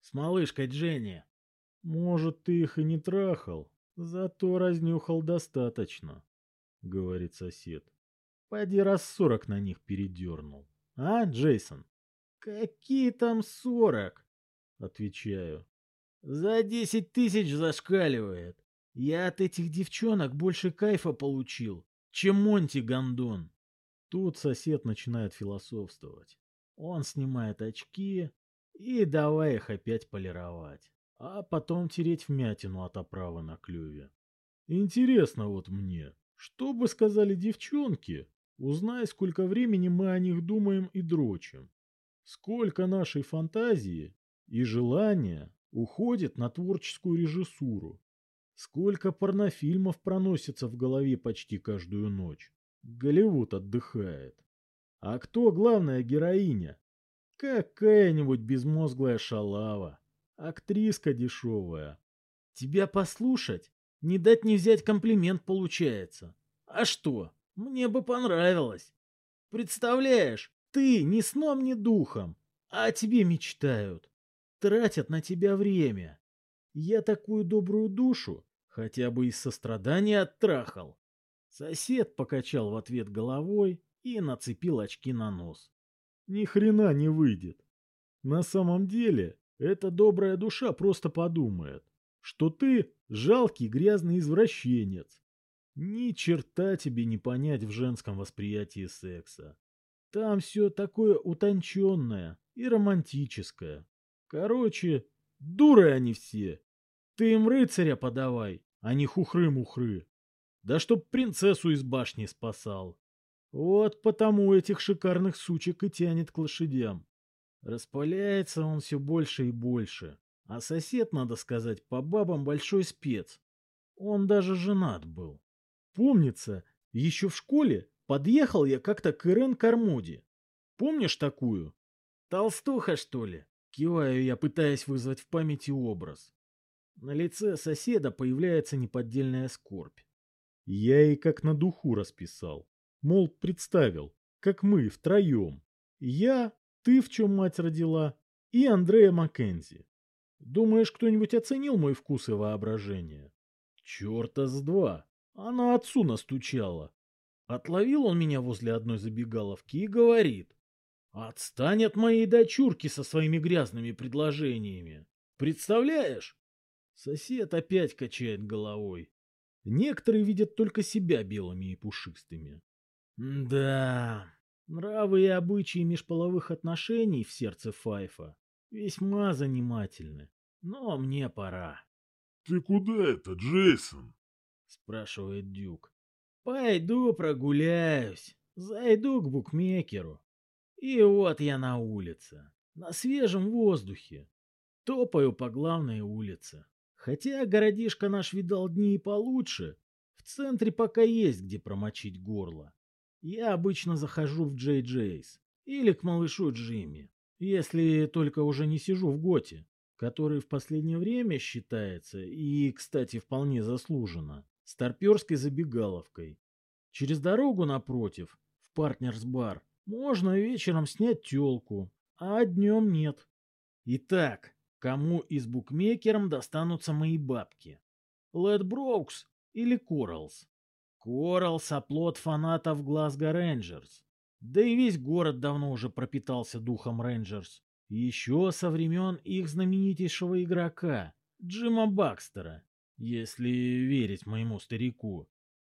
С малышкой Дженни. Может, ты их и не трахал, зато разнюхал достаточно, говорит сосед. Пойди раз сорок на них передернул. А, Джейсон? Какие там сорок? Отвечаю. За десять тысяч зашкаливает. Я от этих девчонок больше кайфа получил, чем Монти Гондон. Тут сосед начинает философствовать. Он снимает очки и давай их опять полировать, а потом тереть вмятину от оправы на клюве. Интересно вот мне, что бы сказали девчонки, узнай, сколько времени мы о них думаем и дрочим. Сколько нашей фантазии и желания уходит на творческую режиссуру. Сколько порнофильмов проносится в голове почти каждую ночь. Голливуд отдыхает. А кто главная героиня? Какая-нибудь безмозглая шалава. Актриска дешевая. Тебя послушать? Не дать не взять комплимент получается. А что? Мне бы понравилось. Представляешь, ты ни сном, ни духом, а тебе мечтают. Тратят на тебя время. Я такую добрую душу хотя бы из сострадания оттрахал. Сосед покачал в ответ головой и нацепил очки на нос. Ни хрена не выйдет. На самом деле, эта добрая душа просто подумает, что ты жалкий грязный извращенец. Ни черта тебе не понять в женском восприятии секса. Там все такое утонченное и романтическое. Короче, дуры они все. Ты им рыцаря подавай, а не хухры-мухры. Да чтоб принцессу из башни спасал. Вот потому этих шикарных сучек и тянет к лошадям. Распаляется он все больше и больше. А сосед, надо сказать, по бабам большой спец. Он даже женат был. Помнится, еще в школе подъехал я как-то к Ирен Кармуди. Помнишь такую? Толстуха, что ли? Киваю я, пытаясь вызвать в памяти образ. На лице соседа появляется неподдельная скорбь. Я ей как на духу расписал. Мол, представил, как мы втроем. Я, ты в чем мать родила, и Андрея Маккензи. Думаешь, кто-нибудь оценил мой вкус и воображение? Черта с два. Она отцу настучала. Отловил он меня возле одной забегаловки и говорит. Отстань от моей дочурки со своими грязными предложениями. Представляешь? Сосед опять качает головой. Некоторые видят только себя белыми и пушистыми. Да, нравы и обычаи межполовых отношений в сердце Файфа весьма занимательны. Но мне пора. — Ты куда это, Джейсон? — спрашивает Дюк. — Пойду прогуляюсь, зайду к букмекеру. И вот я на улице, на свежем воздухе. Топаю по главной улице. Хотя городишко наш видал дни и получше, в центре пока есть где промочить горло. Я обычно захожу в Джей Джейс или к малышу Джимми, если только уже не сижу в Готе, который в последнее время считается, и, кстати, вполне заслуженно, старперской забегаловкой. Через дорогу напротив, в партнерс-бар, можно вечером снять телку, а днем нет. Итак, кому из букмекером достанутся мои бабки? Лед Броукс или Коралс? Коралс — оплот фанатов Глазго Рейнджерс. Да и весь город давно уже пропитался духом Рейнджерс. Еще со времен их знаменитейшего игрока, Джима Бакстера, если верить моему старику.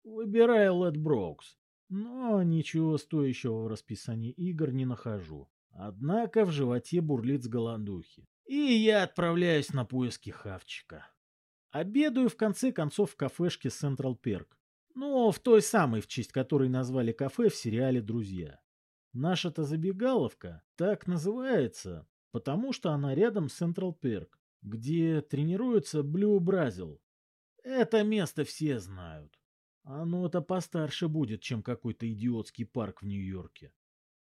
Выбираю Ladbrokes. Но ничего стоящего в расписании игр не нахожу. Однако в животе бурлит с голодухи. И я отправляюсь на поиски хавчика. Обедаю в конце концов в кафешке Central Perk. Ну, в той самой, в честь которой назвали кафе в сериале «Друзья». Наша-то забегаловка так называется, потому что она рядом с Central Perk, где тренируется Blue Brazil. Это место все знают. Оно-то постарше будет, чем какой-то идиотский парк в Нью-Йорке.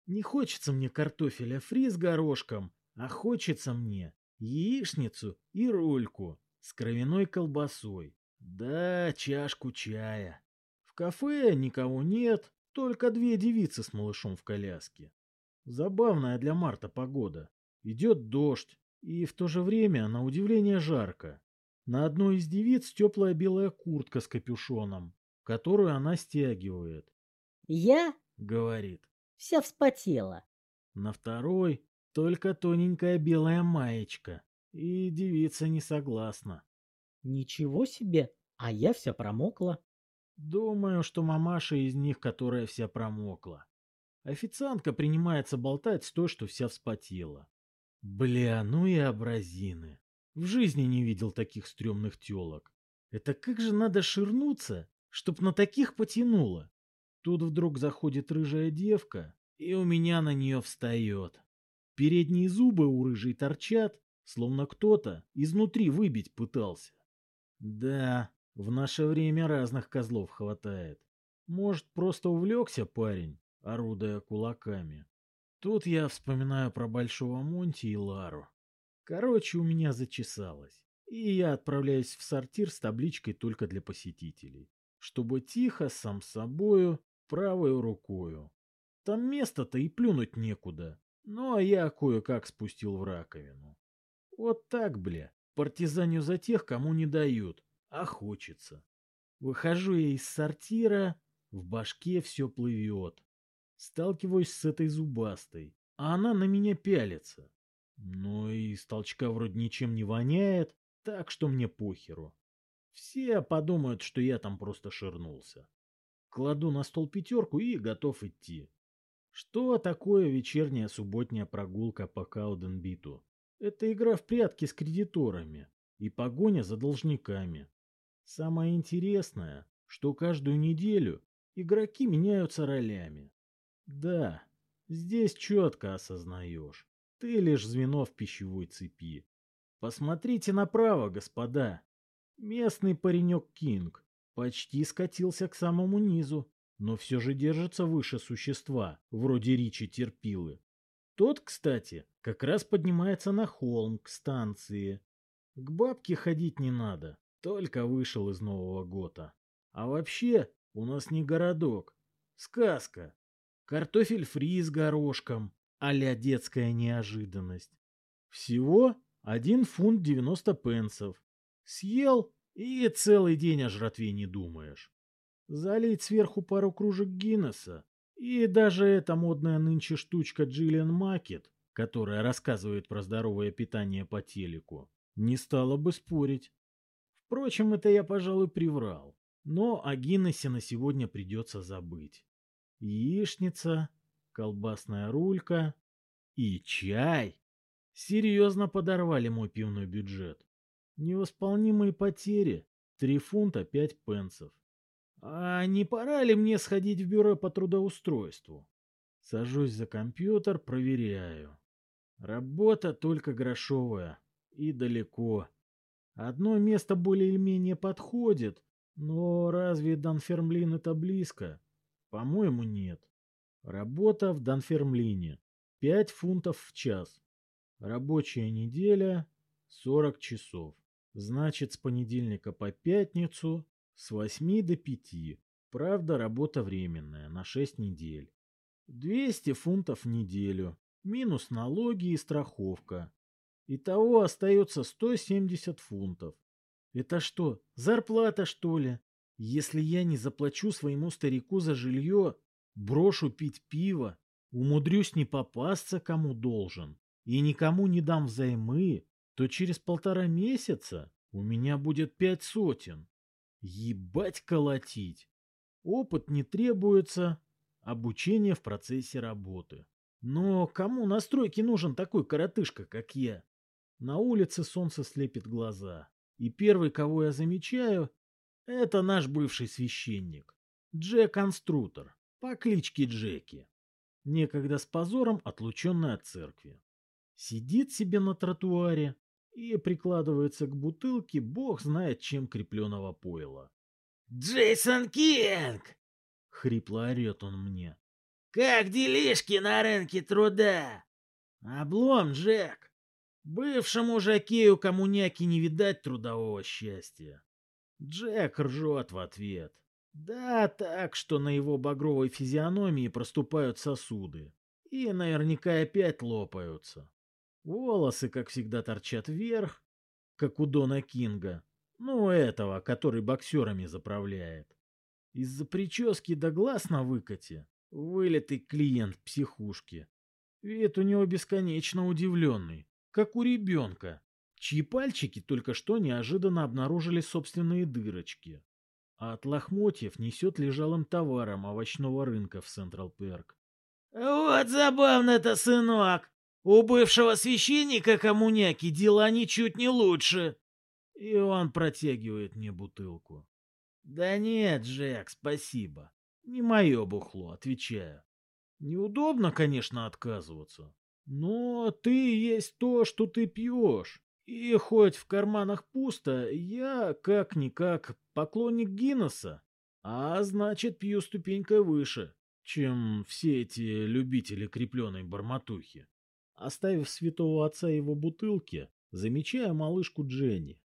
Не хочется мне картофеля фри с горошком, а хочется мне яичницу и рульку с кровяной колбасой. Да, чашку чая. В кафе никого нет, только две девицы с малышом в коляске. Забавная для марта погода. Идет дождь, и в то же время, на удивление, жарко. На одной из девиц теплая белая куртка с капюшоном, которую она стягивает. Я, — говорит. вся вспотела. На второй только тоненькая белая маечка. И девица не согласна. Ничего себе, а я вся промокла. Думаю, что мамаша из них, которая вся промокла. Официантка принимается болтать с той, что вся вспотела. Бля, ну и образины. В жизни не видел таких стрёмных тёлок. Это как же надо ширнуться, чтоб на таких потянуло. Тут вдруг заходит рыжая девка, и у меня на неё встает. Передние зубы у рыжей торчат, словно кто-то изнутри выбить пытался. Да, в наше время разных козлов хватает. Может, просто увлекся парень, орудуя кулаками. Тут я вспоминаю про Большого Монти и Лару. Короче, у меня зачесалось. И я отправляюсь в сортир с табличкой только для посетителей. Чтобы тихо, сам собою, правой рукою. Там место-то и плюнуть некуда. Ну, а я кое-как спустил в раковину. Вот так, бля, партизаню за тех, кому не дают, а хочется. Выхожу я из сортира, в башке все плывет. Сталкиваюсь с этой зубастой, а она на меня пялится. Ну и с толчка вроде ничем не воняет, так что мне похеру. Все подумают, что я там просто ширнулся. Кладу на стол пятерку и готов идти. Что такое вечерняя субботняя прогулка по Кауденбиту? Это игра в прятки с кредиторами и погоня за должниками. Самое интересное, что каждую неделю игроки меняются ролями. Да, здесь четко осознаешь. Ты лишь звено в пищевой цепи. Посмотрите направо, господа. Местный паренек Кинг почти скатился к самому низу но все же держится выше существа, вроде Ричи Терпилы. Тот, кстати, как раз поднимается на холм к станции. К бабке ходить не надо, только вышел из Нового Гота. А вообще, у нас не городок, сказка. Картофель фри с горошком, а детская неожиданность. Всего один фунт девяносто пенсов. Съел и целый день о жратве не думаешь залить сверху пару кружек Гиннесса, и даже эта модная нынче штучка Джиллиан Макет, которая рассказывает про здоровое питание по телеку, не стала бы спорить. Впрочем, это я, пожалуй, приврал. Но о Гиннессе на сегодня придется забыть. Яичница, колбасная рулька и чай. Серьезно подорвали мой пивной бюджет. Невосполнимые потери. Три фунта пять пенсов. А не пора ли мне сходить в бюро по трудоустройству? Сажусь за компьютер, проверяю. Работа только грошовая. И далеко. Одно место более-менее подходит, но разве Данфермлин это близко? По-моему, нет. Работа в Данфермлине. Пять фунтов в час. Рабочая неделя — сорок часов. Значит, с понедельника по пятницу с восьми до пяти. Правда, работа временная, на шесть недель. Двести фунтов в неделю. Минус налоги и страховка. Итого остается сто семьдесят фунтов. Это что, зарплата что ли? Если я не заплачу своему старику за жилье, брошу пить пиво, умудрюсь не попасться кому должен и никому не дам взаймы, то через полтора месяца у меня будет пять сотен. Ебать колотить! Опыт не требуется, обучение в процессе работы. Но кому на стройке нужен такой коротышка, как я? На улице солнце слепит глаза. И первый, кого я замечаю, это наш бывший священник. Джек Конструтор, по кличке Джеки. Некогда с позором отлученный от церкви. Сидит себе на тротуаре, и прикладывается к бутылке бог знает чем крепленого пойла. «Джейсон Кинг!» — хрипло орет он мне. «Как делишки на рынке труда?» «Облом, Джек!» Бывшему жакею коммуняки не видать трудового счастья. Джек ржет в ответ. Да, так, что на его багровой физиономии проступают сосуды. И наверняка опять лопаются. Волосы, как всегда, торчат вверх, как у Дона Кинга. Ну, этого, который боксерами заправляет. Из-за прически до глаз на выкате вылитый клиент психушки. Вид у него бесконечно удивленный, как у ребенка, чьи пальчики только что неожиданно обнаружили собственные дырочки. А от лохмотьев несет лежалым товаром овощного рынка в Централ Перк. «Вот забавно-то, сынок! У бывшего священника коммуняки дела ничуть не лучше!» И он протягивает мне бутылку. «Да нет, Джек, спасибо. Не мое бухло, отвечаю. Неудобно, конечно, отказываться. Но ты есть то, что ты пьешь. И хоть в карманах пусто, я, как-никак, поклонник Гиннесса. А значит, пью ступенькой выше, чем все эти любители крепленной барматухи. Оставив святого отца его бутылки, замечаю малышку Дженни.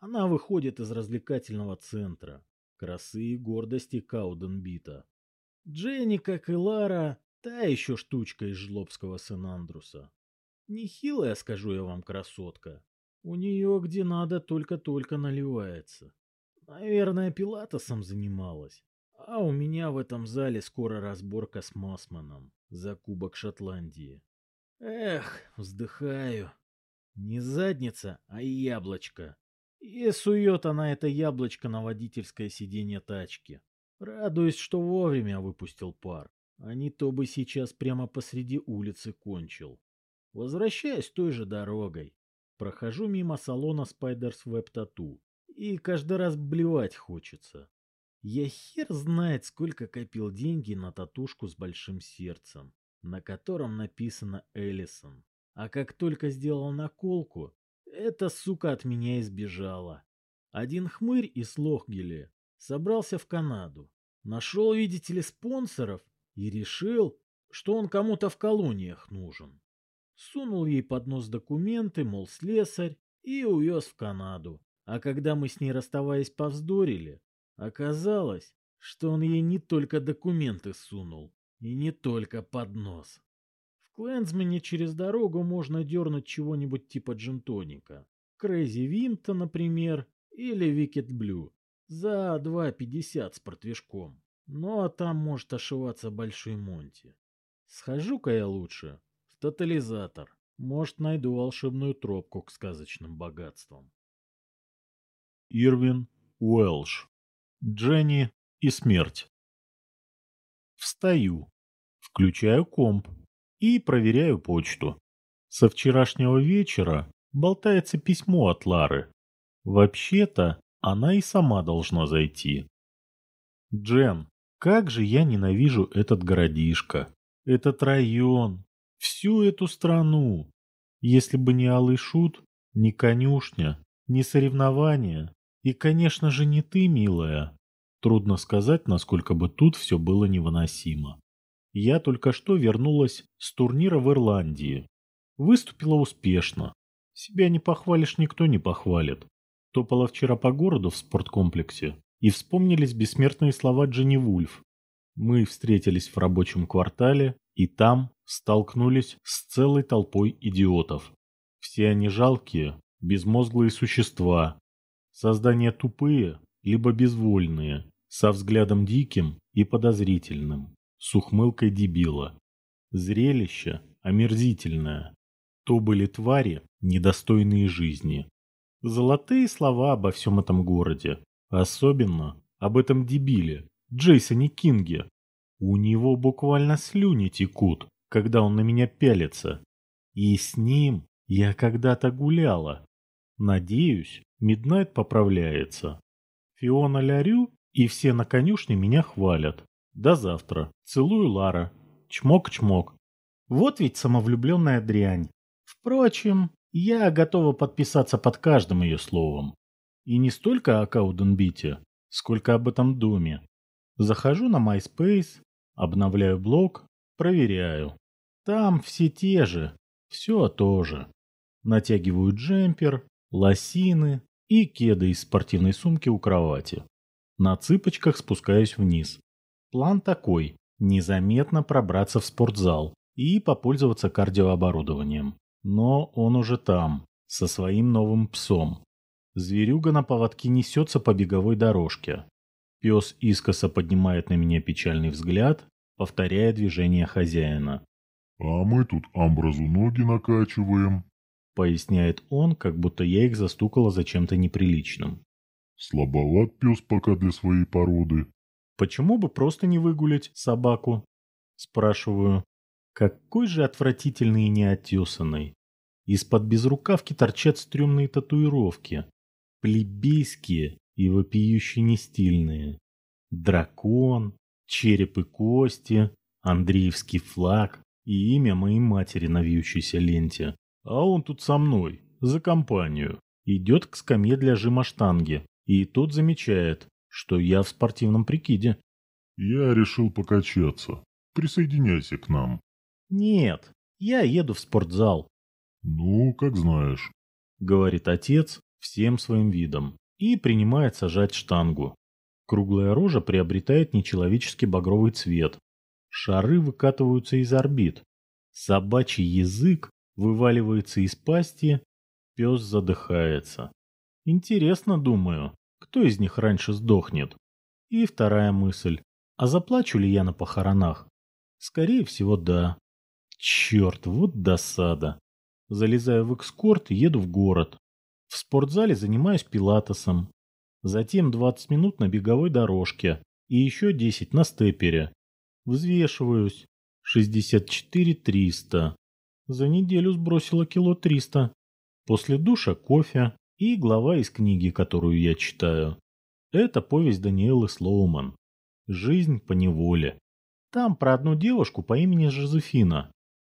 Она выходит из развлекательного центра красы и гордости Кауденбита. Дженни, как и Лара, та еще штучка из жлобского Сен-Андруса. Нехилая, скажу я вам, красотка. У нее где надо только-только наливается. Наверное, пилатесом занималась. А у меня в этом зале скоро разборка с Мосманом за Кубок Шотландии. Эх, вздыхаю. Не задница, а яблочко. И сует она это яблочко на водительское сиденье тачки. Радуюсь, что вовремя выпустил пар, а не то бы сейчас прямо посреди улицы кончил. Возвращаюсь той же дорогой. Прохожу мимо салона Spiders Web Tattoo. И каждый раз блевать хочется. Я хер знает, сколько копил деньги на татушку с большим сердцем, на котором написано Эллисон. А как только сделал наколку, эта сука от меня избежала. Один хмырь из Лохгеле собрался в Канаду. Нашел, видите ли, спонсоров и решил, что он кому-то в колониях нужен. Сунул ей под нос документы, мол, слесарь, и увез в Канаду. А когда мы с ней расставаясь повздорили, оказалось, что он ей не только документы сунул, и не только под нос. Клэнсмене через дорогу можно дернуть чего-нибудь типа джин-тоника. Крейзи Винта, например, или Викет Блю. За 2,50 с портвишком. Ну а там может ошиваться Большой Монти. Схожу-ка я лучше в тотализатор. Может, найду волшебную тропку к сказочным богатствам. Ирвин Уэлш. Дженни и смерть. Встаю. Включаю комп и проверяю почту. Со вчерашнего вечера болтается письмо от Лары. Вообще-то, она и сама должна зайти. Джен, как же я ненавижу этот городишко, этот район, всю эту страну. Если бы не Алый Шут, ни конюшня, ни соревнования, и, конечно же, не ты, милая. Трудно сказать, насколько бы тут все было невыносимо. Я только что вернулась с турнира в Ирландии. Выступила успешно. Себя не похвалишь, никто не похвалит. Топала вчера по городу в спорткомплексе, и вспомнились бессмертные слова Дженни Вульф. Мы встретились в рабочем квартале, и там столкнулись с целой толпой идиотов. Все они жалкие, безмозглые существа. Создания тупые, либо безвольные, со взглядом диким и подозрительным с ухмылкой дебила. Зрелище омерзительное. То были твари, недостойные жизни. Золотые слова обо всем этом городе. Особенно об этом дебиле, Джейсоне Кинге. У него буквально слюни текут, когда он на меня пялится. И с ним я когда-то гуляла. Надеюсь, Миднайт поправляется. Фиона Лярю и все на конюшне меня хвалят. До завтра. Целую, Лара. Чмок-чмок. Вот ведь самовлюбленная дрянь. Впрочем, я готова подписаться под каждым ее словом. И не столько о Кауденбите, сколько об этом доме. Захожу на MySpace, обновляю блог, проверяю. Там все те же, все то же. Натягиваю джемпер, лосины и кеды из спортивной сумки у кровати. На цыпочках спускаюсь вниз. План такой – незаметно пробраться в спортзал и попользоваться кардиооборудованием. Но он уже там, со своим новым псом. Зверюга на поводке несется по беговой дорожке. Пес искоса поднимает на меня печальный взгляд, повторяя движение хозяина. «А мы тут амбразу ноги накачиваем», — поясняет он, как будто я их застукала за чем-то неприличным. «Слабоват пес пока для своей породы». «Почему бы просто не выгулять собаку?» — спрашиваю. Какой же отвратительный и неотесанный. Из-под безрукавки торчат стрёмные татуировки. Плебейские и вопиющие нестильные. Дракон, череп и кости, Андреевский флаг и имя моей матери на вьющейся ленте. А он тут со мной, за компанию. Идет к скамье для жима штанги. И тот замечает, что я в спортивном прикиде. Я решил покачаться. Присоединяйся к нам. Нет, я еду в спортзал. Ну, как знаешь. Говорит отец всем своим видом и принимает сажать штангу. Круглая рожа приобретает нечеловеческий багровый цвет. Шары выкатываются из орбит. Собачий язык вываливается из пасти. Пес задыхается. Интересно, думаю, кто из них раньше сдохнет? И вторая мысль. А заплачу ли я на похоронах? Скорее всего, да. Черт, вот досада. Залезаю в экскорт и еду в город. В спортзале занимаюсь пилатесом. Затем 20 минут на беговой дорожке и еще 10 на степере. Взвешиваюсь. 64 300. За неделю сбросила кило 300. После душа кофе и глава из книги, которую я читаю. Это повесть Даниэлы Слоуман. «Жизнь по неволе». Там про одну девушку по имени Жозефина.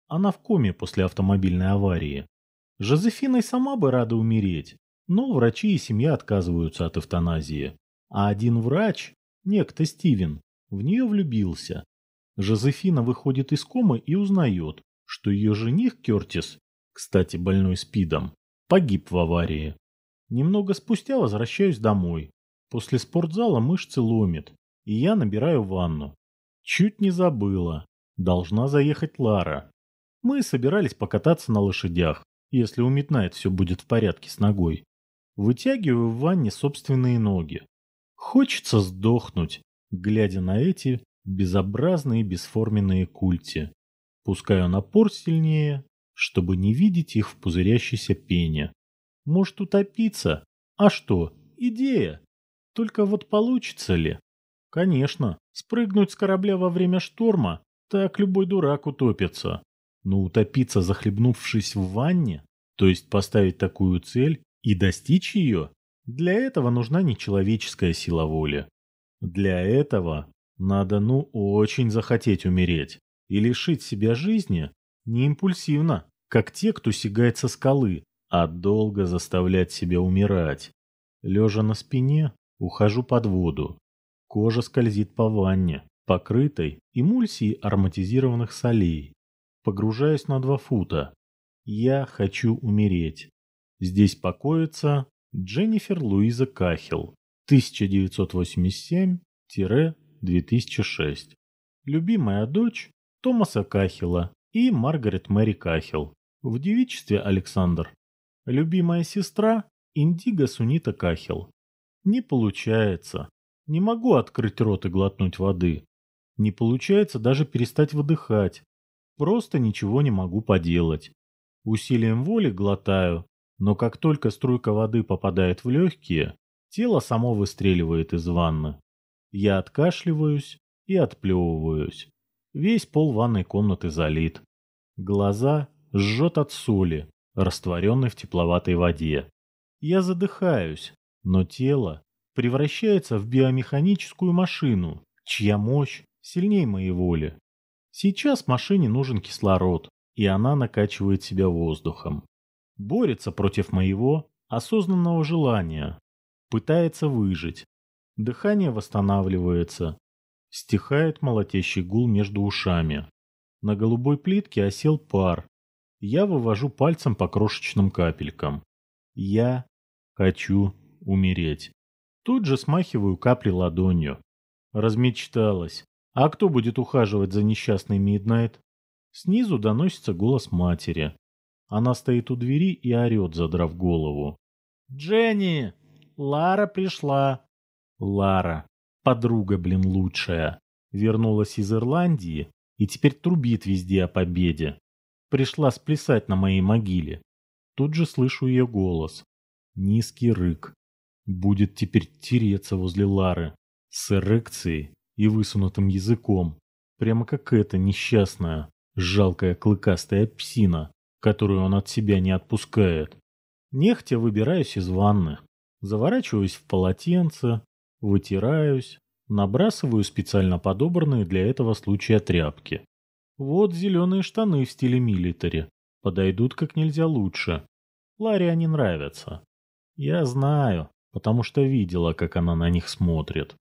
Она в коме после автомобильной аварии. Жозефина и сама бы рада умереть, но врачи и семья отказываются от эвтаназии. А один врач, некто Стивен, в нее влюбился. Жозефина выходит из комы и узнает, что ее жених Кертис, кстати, больной СПИДом, погиб в аварии. Немного спустя возвращаюсь домой. После спортзала мышцы ломит, и я набираю ванну. Чуть не забыла. Должна заехать Лара. Мы собирались покататься на лошадях, если у Миднайт все будет в порядке с ногой. Вытягиваю в ванне собственные ноги. Хочется сдохнуть, глядя на эти безобразные бесформенные культи. Пускаю напор сильнее, чтобы не видеть их в пузырящейся пене. Может утопиться? А что, идея. Только вот получится ли? Конечно, спрыгнуть с корабля во время шторма, так любой дурак утопится. Но утопиться, захлебнувшись в ванне, то есть поставить такую цель и достичь ее, для этого нужна нечеловеческая сила воли. Для этого надо ну очень захотеть умереть и лишить себя жизни не импульсивно, как те, кто сигает со скалы, а долго заставлять себя умирать. Лежа на спине, ухожу под воду. Кожа скользит по ванне, покрытой эмульсией ароматизированных солей. Погружаюсь на два фута. Я хочу умереть. Здесь покоится Дженнифер Луиза Кахел, 1987-2006. Любимая дочь Томаса Кахела и Маргарет Мэри Кахел. В девичестве Александр. Любимая сестра Индиго Сунита Кахел. Не получается. Не могу открыть рот и глотнуть воды. Не получается даже перестать выдыхать. Просто ничего не могу поделать. Усилием воли глотаю, но как только струйка воды попадает в легкие, тело само выстреливает из ванны. Я откашливаюсь и отплевываюсь. Весь пол ванной комнаты залит. Глаза жжет от соли, растворенной в тепловатой воде. Я задыхаюсь, но тело превращается в биомеханическую машину, чья мощь сильнее моей воли. Сейчас машине нужен кислород, и она накачивает себя воздухом. Борется против моего осознанного желания. Пытается выжить. Дыхание восстанавливается. Стихает молотящий гул между ушами. На голубой плитке осел пар. Я вывожу пальцем по крошечным капелькам. Я хочу умереть. Тут же смахиваю капли ладонью. Размечталась. А кто будет ухаживать за несчастной Миднайт? Снизу доносится голос матери. Она стоит у двери и орет, задрав голову. «Дженни! Лара пришла!» Лара, подруга, блин, лучшая, вернулась из Ирландии и теперь трубит везде о победе. Пришла сплясать на моей могиле. Тут же слышу ее голос. Низкий рык. Будет теперь тереться возле Лары. С эрекцией и высунутым языком. Прямо как эта несчастная, жалкая клыкастая псина, которую он от себя не отпускает. Нехтя выбираюсь из ванны. Заворачиваюсь в полотенце, вытираюсь, набрасываю специально подобранные для этого случая тряпки. Вот зеленые штаны в стиле милитари. Подойдут как нельзя лучше. Ларе они нравятся. Я знаю, потому что видела, как она на них смотрит.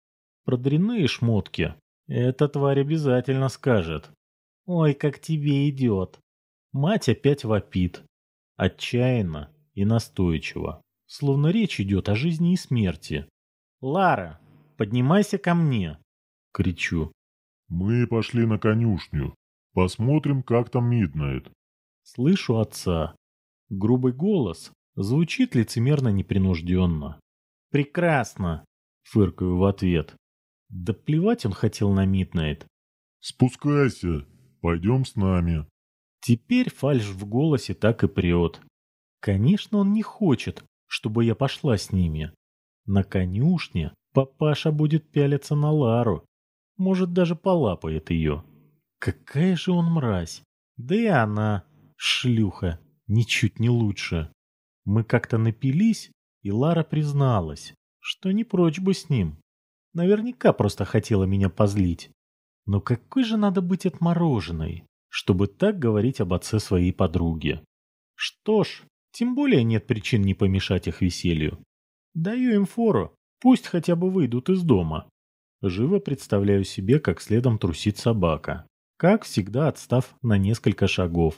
Про дрянные шмотки эта тварь обязательно скажет. «Ой, как тебе идет!» Мать опять вопит. Отчаянно и настойчиво. Словно речь идет о жизни и смерти. «Лара, поднимайся ко мне!» Кричу. «Мы пошли на конюшню. Посмотрим, как там Миднайт». Слышу отца. Грубый голос Звучит лицемерно непринужденно. «Прекрасно!» — фыркаю в ответ. Да плевать он хотел на Миднайт. «Спускайся, пойдем с нами». Теперь фальшь в голосе так и прет. Конечно, он не хочет, чтобы я пошла с ними. На конюшне папаша будет пялиться на Лару. Может, даже полапает ее. Какая же он мразь. Да и она, шлюха, ничуть не лучше. Мы как-то напились, и Лара призналась, что не прочь бы с ним. Наверняка просто хотела меня позлить. Но какой же надо быть отмороженной, чтобы так говорить об отце своей подруги? Что ж, тем более нет причин не помешать их веселью. Даю им фору, пусть хотя бы выйдут из дома. Живо представляю себе, как следом трусит собака. Как всегда отстав на несколько шагов.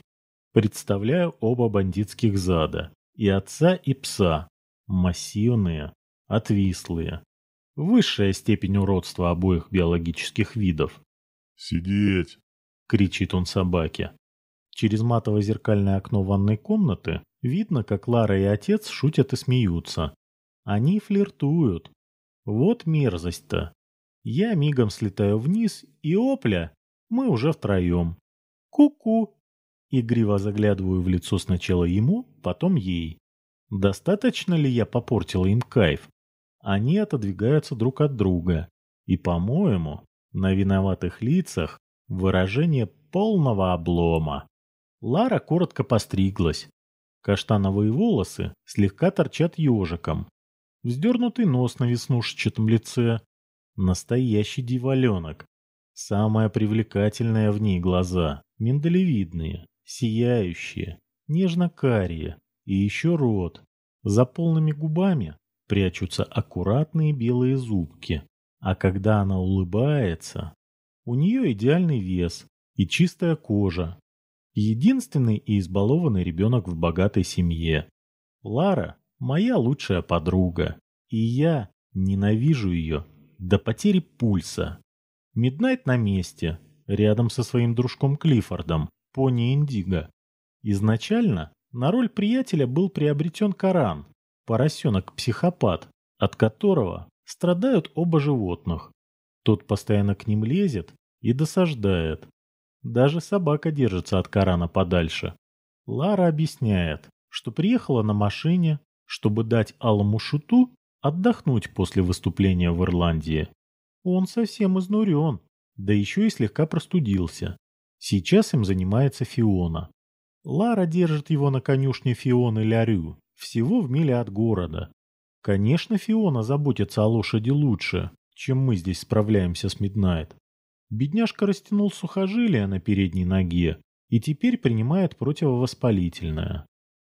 Представляю оба бандитских зада и отца, и пса. Массивные, отвислые. Высшая степень уродства обоих биологических видов. «Сидеть!» — кричит он собаке. Через матово-зеркальное окно ванной комнаты видно, как Лара и отец шутят и смеются. Они флиртуют. Вот мерзость-то. Я мигом слетаю вниз, и опля, мы уже втроем. Ку-ку. Игриво заглядываю в лицо сначала ему, потом ей. Достаточно ли я попортила им кайф? Они отодвигаются друг от друга. И, по-моему, на виноватых лицах выражение полного облома. Лара коротко постриглась. Каштановые волосы слегка торчат ежиком. Вздернутый нос на веснушчатом лице. Настоящий диваленок. Самое привлекательное в ней глаза, миндалевидные, сияющие, нежно-карие, и еще рот. За полными губами прячутся аккуратные белые зубки, а когда она улыбается, у нее идеальный вес и чистая кожа. Единственный и избалованный ребенок в богатой семье. Лара – моя лучшая подруга, и я ненавижу ее до потери пульса. Миднайт на месте, рядом со своим дружком Клиффордом, пони Индиго. Изначально на роль приятеля был приобретен Коран, поросенок-психопат, от которого страдают оба животных. Тот постоянно к ним лезет и досаждает. Даже собака держится от Корана подальше. Лара объясняет, что приехала на машине, чтобы дать Алому Шуту отдохнуть после выступления в Ирландии. Он совсем изнурен, да еще и слегка простудился. Сейчас им занимается Фиона. Лара держит его на конюшне Фионы Лярю, всего в миле от города. Конечно, Фиона заботится о лошади лучше, чем мы здесь справляемся с Миднайт. Бедняжка растянул сухожилие на передней ноге и теперь принимает противовоспалительное.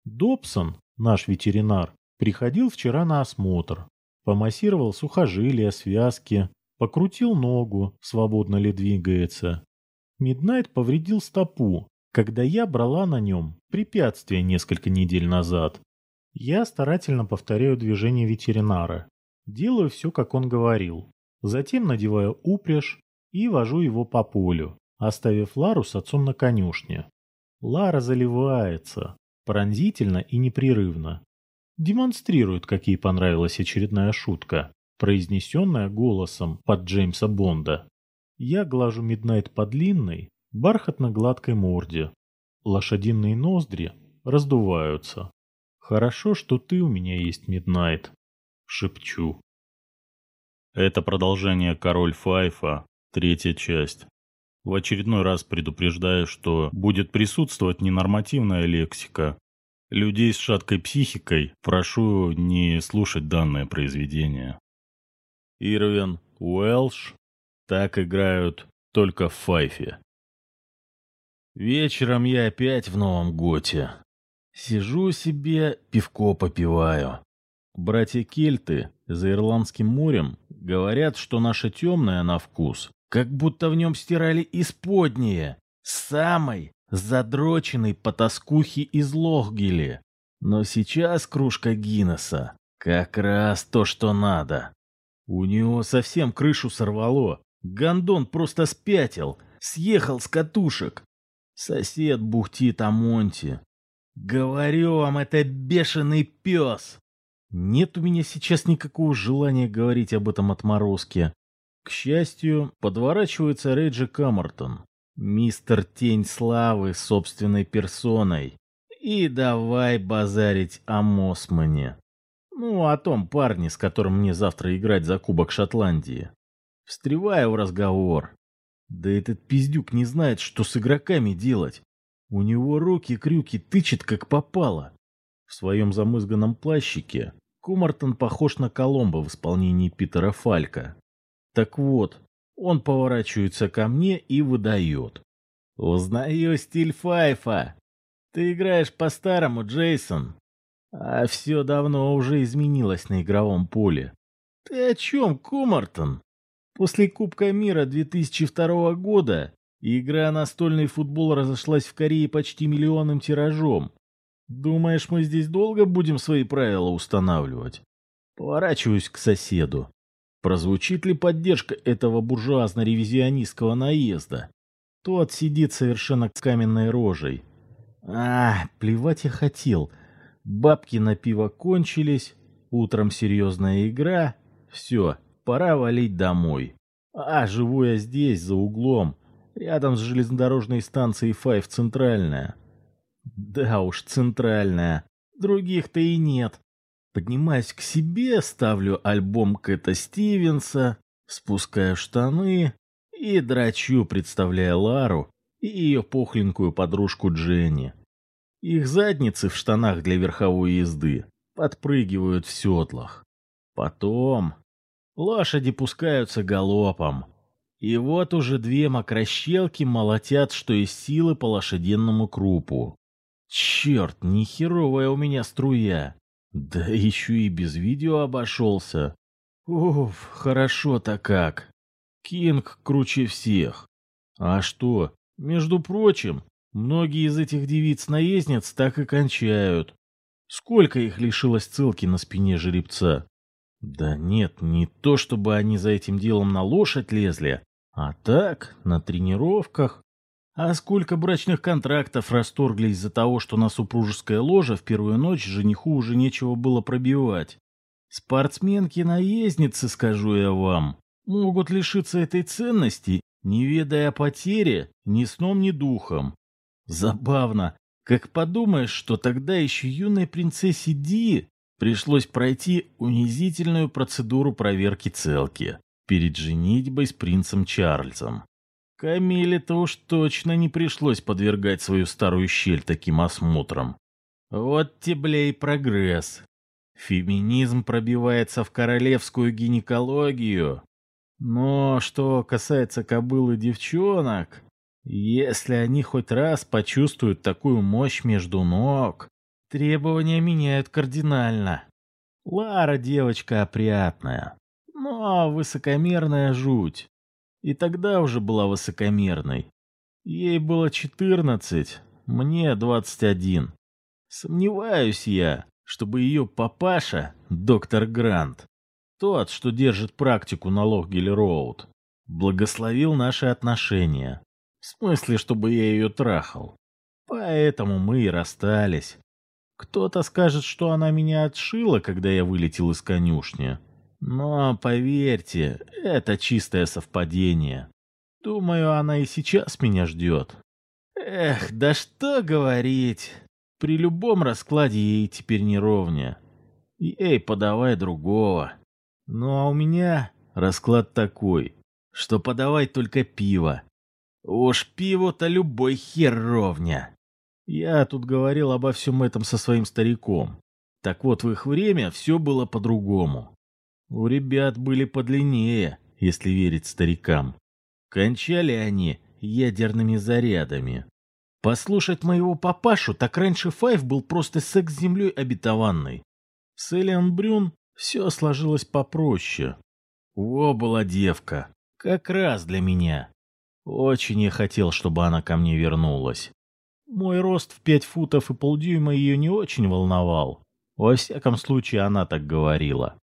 Добсон, наш ветеринар, приходил вчера на осмотр. Помассировал сухожилия, связки, покрутил ногу, свободно ли двигается. Миднайт повредил стопу, когда я брала на нем препятствие несколько недель назад. Я старательно повторяю движения ветеринара. Делаю все, как он говорил. Затем надеваю упряжь и вожу его по полю, оставив Лару с отцом на конюшне. Лара заливается, пронзительно и непрерывно. Демонстрирует, как ей понравилась очередная шутка, произнесенная голосом под Джеймса Бонда. Я глажу Миднайт по длинной, бархатно-гладкой морде. Лошадиные ноздри раздуваются. «Хорошо, что ты у меня есть, Миднайт», — шепчу. Это продолжение «Король Файфа», третья часть. В очередной раз предупреждаю, что будет присутствовать ненормативная лексика. Людей с шаткой психикой прошу не слушать данное произведение. Ирвин, Уэлш так играют только в Файфе. Вечером я опять в Новом Готе. Сижу себе, пивко попиваю. Братья Кельты за Ирландским морем говорят, что наше темное на вкус, как будто в нем стирали исподнее, самой задроченной потаскухи из Лохгели. Но сейчас кружка Гиннесса как раз то, что надо. У него совсем крышу сорвало. Гондон просто спятил, съехал с катушек. Сосед бухтит о Монте. Говорю вам, это бешеный пес. Нет у меня сейчас никакого желания говорить об этом отморозке. К счастью, подворачивается Реджи Каммертон, мистер Тень Славы собственной персоной. И давай базарить о Мосмане. Ну, о том парне, с которым мне завтра играть за Кубок Шотландии. Встреваю в разговор. Да этот пиздюк не знает, что с игроками делать. У него руки-крюки тычет, как попало. В своем замызганном плащике Кумартон похож на Коломбо в исполнении Питера Фалька. Так вот, он поворачивается ко мне и выдает. «Узнаю стиль Файфа. Ты играешь по-старому, Джейсон. А все давно уже изменилось на игровом поле. Ты о чем, Кумартон? После Кубка мира 2002 года игра настольный футбол разошлась в Корее почти миллионным тиражом. Думаешь, мы здесь долго будем свои правила устанавливать? Поворачиваюсь к соседу. Прозвучит ли поддержка этого буржуазно-ревизионистского наезда? Тот сидит совершенно с каменной рожей. А, плевать я хотел. Бабки на пиво кончились, утром серьезная игра. Все, пора валить домой. А, живу я здесь, за углом, рядом с железнодорожной станцией Файв Центральная. Да уж, Центральная. Других-то и нет. Поднимаюсь к себе, ставлю альбом Кэта Стивенса, спускаю штаны и драчу, представляя Лару и ее пухленькую подружку Дженни. Их задницы в штанах для верховой езды подпрыгивают в седлах. Потом лошади пускаются галопом. И вот уже две мокрощелки молотят, что из силы по лошадиному крупу. Черт, нехеровая у меня струя. Да еще и без видео обошелся. Уф, хорошо-то как. Кинг круче всех. А что, между прочим, многие из этих девиц-наездниц так и кончают. Сколько их лишилось целки на спине жеребца? Да нет, не то чтобы они за этим делом на лошадь лезли, а так, на тренировках. А сколько брачных контрактов расторгли из-за того, что на супружеское ложе в первую ночь жениху уже нечего было пробивать. Спортсменки-наездницы, скажу я вам, могут лишиться этой ценности, не ведая о потере ни сном, ни духом. Забавно, как подумаешь, что тогда еще юной принцессе Ди пришлось пройти унизительную процедуру проверки целки перед женитьбой с принцем Чарльзом. Камиле-то уж точно не пришлось подвергать свою старую щель таким осмотрам. Вот тебе и прогресс. Феминизм пробивается в королевскую гинекологию. Но что касается кобыл и девчонок, если они хоть раз почувствуют такую мощь между ног, требования меняют кардинально. Лара девочка опрятная, но высокомерная жуть и тогда уже была высокомерной. Ей было 14, мне 21. Сомневаюсь я, чтобы ее папаша, доктор Грант, тот, что держит практику на Лохгель-Роуд, благословил наши отношения. В смысле, чтобы я ее трахал. Поэтому мы и расстались. Кто-то скажет, что она меня отшила, когда я вылетел из конюшни. Но, поверьте, это чистое совпадение. Думаю, она и сейчас меня ждет. Эх, да что говорить. При любом раскладе ей теперь не ровня. Ей подавай другого. Ну а у меня расклад такой, что подавай только пиво. Уж пиво-то любой хер ровня. Я тут говорил обо всем этом со своим стариком. Так вот, в их время все было по-другому. У ребят были подлиннее, если верить старикам. Кончали они ядерными зарядами. Послушать моего папашу, так раньше Файв был просто секс с землей обетованной. С Элиан Брюн все сложилось попроще. О, была девка. Как раз для меня. Очень я хотел, чтобы она ко мне вернулась. Мой рост в пять футов и полдюйма ее не очень волновал. Во всяком случае, она так говорила.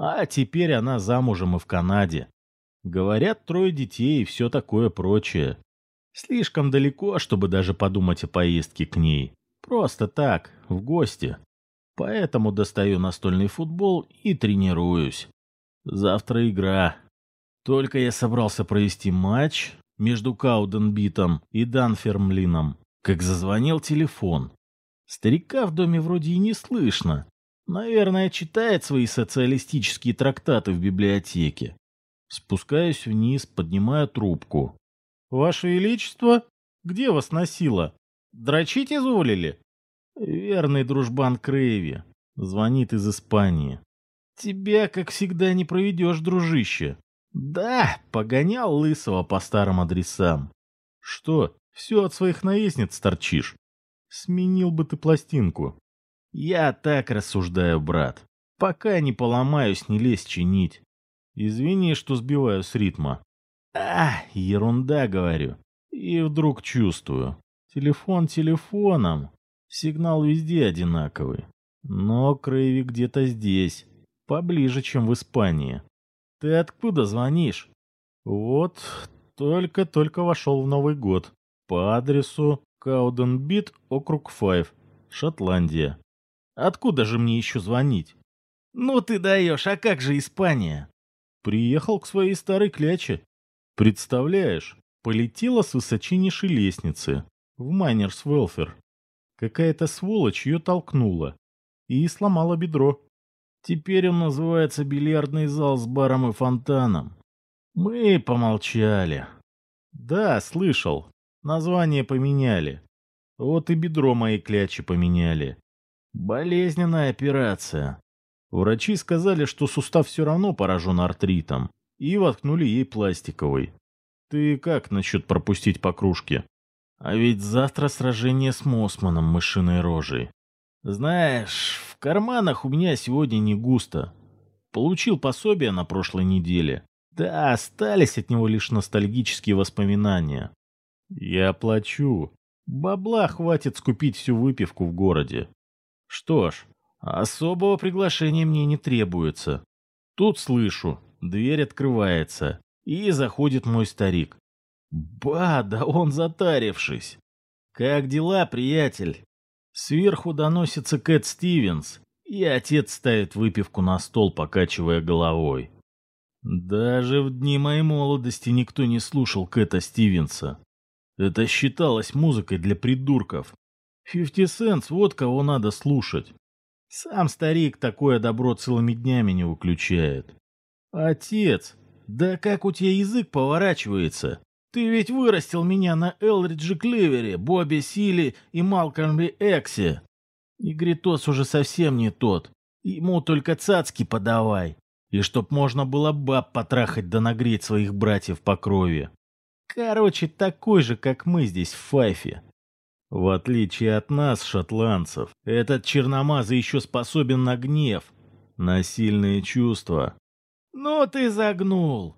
А теперь она замужем и в Канаде. Говорят, трое детей и все такое прочее. Слишком далеко, чтобы даже подумать о поездке к ней. Просто так, в гости. Поэтому достаю настольный футбол и тренируюсь. Завтра игра. Только я собрался провести матч между Кауденбитом и Данфермлином, как зазвонил телефон. Старика в доме вроде и не слышно, Наверное, читает свои социалистические трактаты в библиотеке. Спускаюсь вниз, поднимаю трубку. «Ваше Величество, где вас носило? Дрочить изволили?» «Верный дружбан Крейви. Звонит из Испании. Тебя, как всегда, не проведешь, дружище. Да, погонял лысого по старым адресам. Что, все от своих наездниц торчишь? Сменил бы ты пластинку. Я так рассуждаю, брат. Пока не поломаюсь, не лезь чинить. Извини, что сбиваю с ритма. А, ерунда, говорю. И вдруг чувствую. Телефон телефоном. Сигнал везде одинаковый. Но Крейви где-то здесь. Поближе, чем в Испании. Ты откуда звонишь? Вот, только-только вошел в Новый год. По адресу Кауденбит, округ 5, Шотландия. Откуда же мне еще звонить? Ну ты даешь, а как же Испания? Приехал к своей старой кляче. Представляешь, полетела с высочайшей лестницы в Майнерс Велфер. Какая-то сволочь ее толкнула и сломала бедро. Теперь он называется бильярдный зал с баром и фонтаном. Мы помолчали. Да, слышал. Название поменяли. Вот и бедро моей клячи поменяли. Болезненная операция. Врачи сказали, что сустав все равно поражен артритом, и воткнули ей пластиковый. Ты как насчет пропустить по кружке? А ведь завтра сражение с Мосманом мышиной рожей. Знаешь, в карманах у меня сегодня не густо. Получил пособие на прошлой неделе. Да, остались от него лишь ностальгические воспоминания. Я плачу. Бабла хватит скупить всю выпивку в городе. Что ж, особого приглашения мне не требуется. Тут слышу, дверь открывается, и заходит мой старик. Ба, да он затарившись. Как дела, приятель? Сверху доносится Кэт Стивенс, и отец ставит выпивку на стол, покачивая головой. Даже в дни моей молодости никто не слушал Кэта Стивенса. Это считалось музыкой для придурков, Фифти Сенс, вот кого надо слушать. Сам старик такое добро целыми днями не выключает. Отец, да как у тебя язык поворачивается? Ты ведь вырастил меня на Элридже Клевере, Бобби Сили и Малкольме Эксе. Негритос уже совсем не тот. Ему только цацки подавай. И чтоб можно было баб потрахать да нагреть своих братьев по крови. Короче, такой же, как мы здесь в Файфе. В отличие от нас, шотландцев, этот черномазый еще способен на гнев, на сильные чувства. «Ну ты загнул!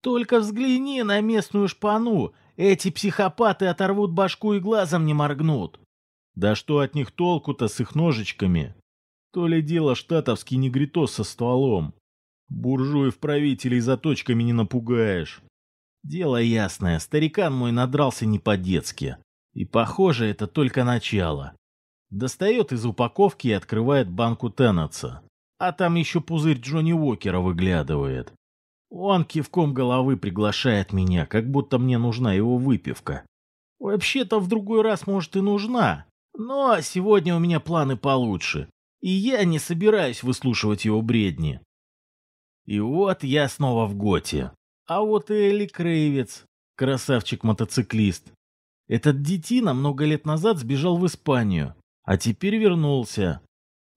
Только взгляни на местную шпану. Эти психопаты оторвут башку и глазом не моргнут. Да что от них толку-то с их ножичками? То ли дело штатовский негритос со стволом. Буржуев-правителей заточками не напугаешь. Дело ясное, старикан мой надрался не по-детски. И, похоже, это только начало. Достает из упаковки и открывает банку Теннетса. А там еще пузырь Джонни Уокера выглядывает. Он кивком головы приглашает меня, как будто мне нужна его выпивка. Вообще-то в другой раз, может, и нужна. Но сегодня у меня планы получше. И я не собираюсь выслушивать его бредни. И вот я снова в Готе. А вот и Элли Крейвец, красавчик-мотоциклист. Этот детина много лет назад сбежал в Испанию, а теперь вернулся.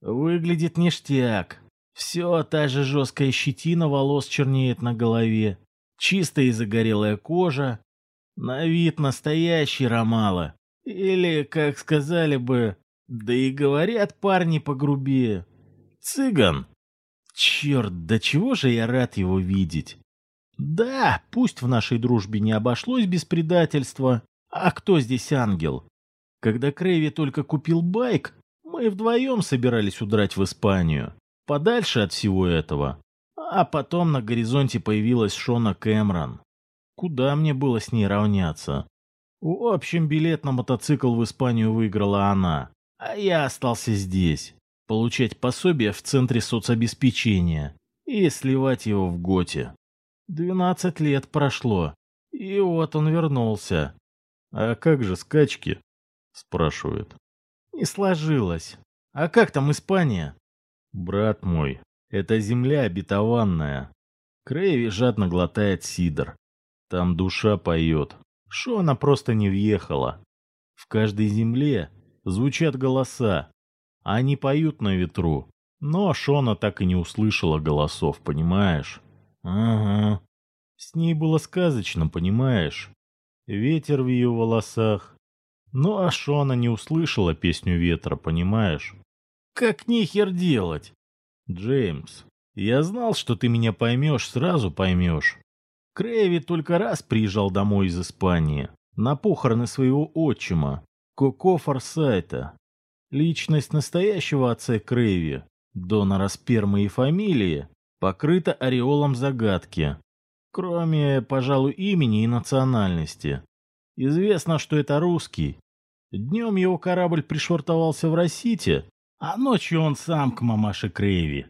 Выглядит ништяк. Все та же жесткая щетина волос чернеет на голове. Чистая и загорелая кожа. На вид настоящий Ромала. Или, как сказали бы, да и говорят парни погрубее. Цыган. Черт, да чего же я рад его видеть. Да, пусть в нашей дружбе не обошлось без предательства. А кто здесь ангел? Когда Крейви только купил байк, мы вдвоем собирались удрать в Испанию. Подальше от всего этого. А потом на горизонте появилась Шона Кэмрон. Куда мне было с ней равняться? В общем, билет на мотоцикл в Испанию выиграла она. А я остался здесь. Получать пособие в центре соцобеспечения. И сливать его в Готе. Двенадцать лет прошло, и вот он вернулся. «А как же скачки?» — спрашивает. «Не сложилось. А как там Испания?» «Брат мой, это земля обетованная». Крейви жадно глотает сидр. Там душа поет. Шона просто не въехала. В каждой земле звучат голоса. Они поют на ветру. Но Шона так и не услышала голосов, понимаешь? Ага. С ней было сказочно, понимаешь? Ветер в ее волосах. Ну а Шона не услышала песню ветра, понимаешь? Как нихер делать? Джеймс, я знал, что ты меня поймешь, сразу поймешь. Крэви только раз приезжал домой из Испании. На похороны своего отчима, Коко Форсайта. Личность настоящего отца Крэви, донора спермы и фамилии, покрыта ореолом загадки. Кроме, пожалуй, имени и национальности. Известно, что это русский. Днем его корабль пришвартовался в Росите, а ночью он сам к мамаше Крейви.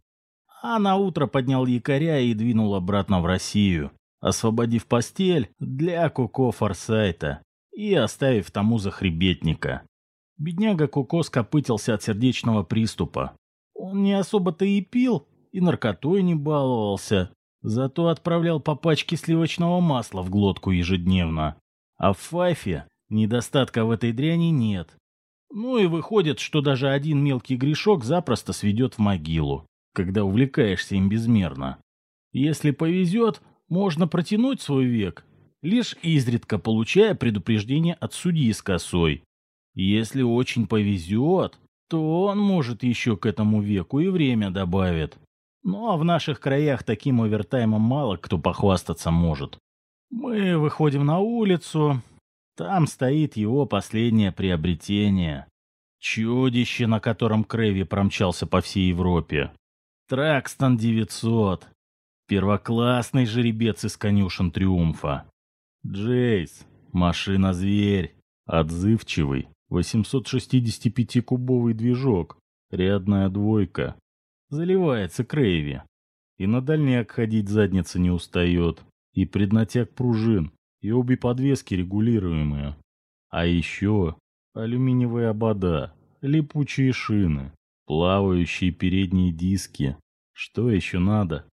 А на утро поднял якоря и двинул обратно в Россию, освободив постель для Коко Форсайта и оставив тому захребетника. Бедняга Коко скопытился от сердечного приступа. Он не особо-то и пил, и наркотой не баловался, зато отправлял по пачке сливочного масла в глотку ежедневно. А в Файфе недостатка в этой дряни нет. Ну и выходит, что даже один мелкий грешок запросто сведет в могилу, когда увлекаешься им безмерно. Если повезет, можно протянуть свой век, лишь изредка получая предупреждение от судьи с косой. Если очень повезет, то он может еще к этому веку и время добавит. Ну а в наших краях таким овертаймом мало кто похвастаться может. Мы выходим на улицу. Там стоит его последнее приобретение. Чудище, на котором Крэви промчался по всей Европе. Тракстон 900. Первоклассный жеребец из конюшен Триумфа. Джейс, машина-зверь, отзывчивый, 865-кубовый движок, рядная двойка, Заливается Крейви. И на дальняк ходить задница не устает. И преднатяг пружин, и обе подвески регулируемые. А еще алюминиевые обода, липучие шины, плавающие передние диски. Что еще надо?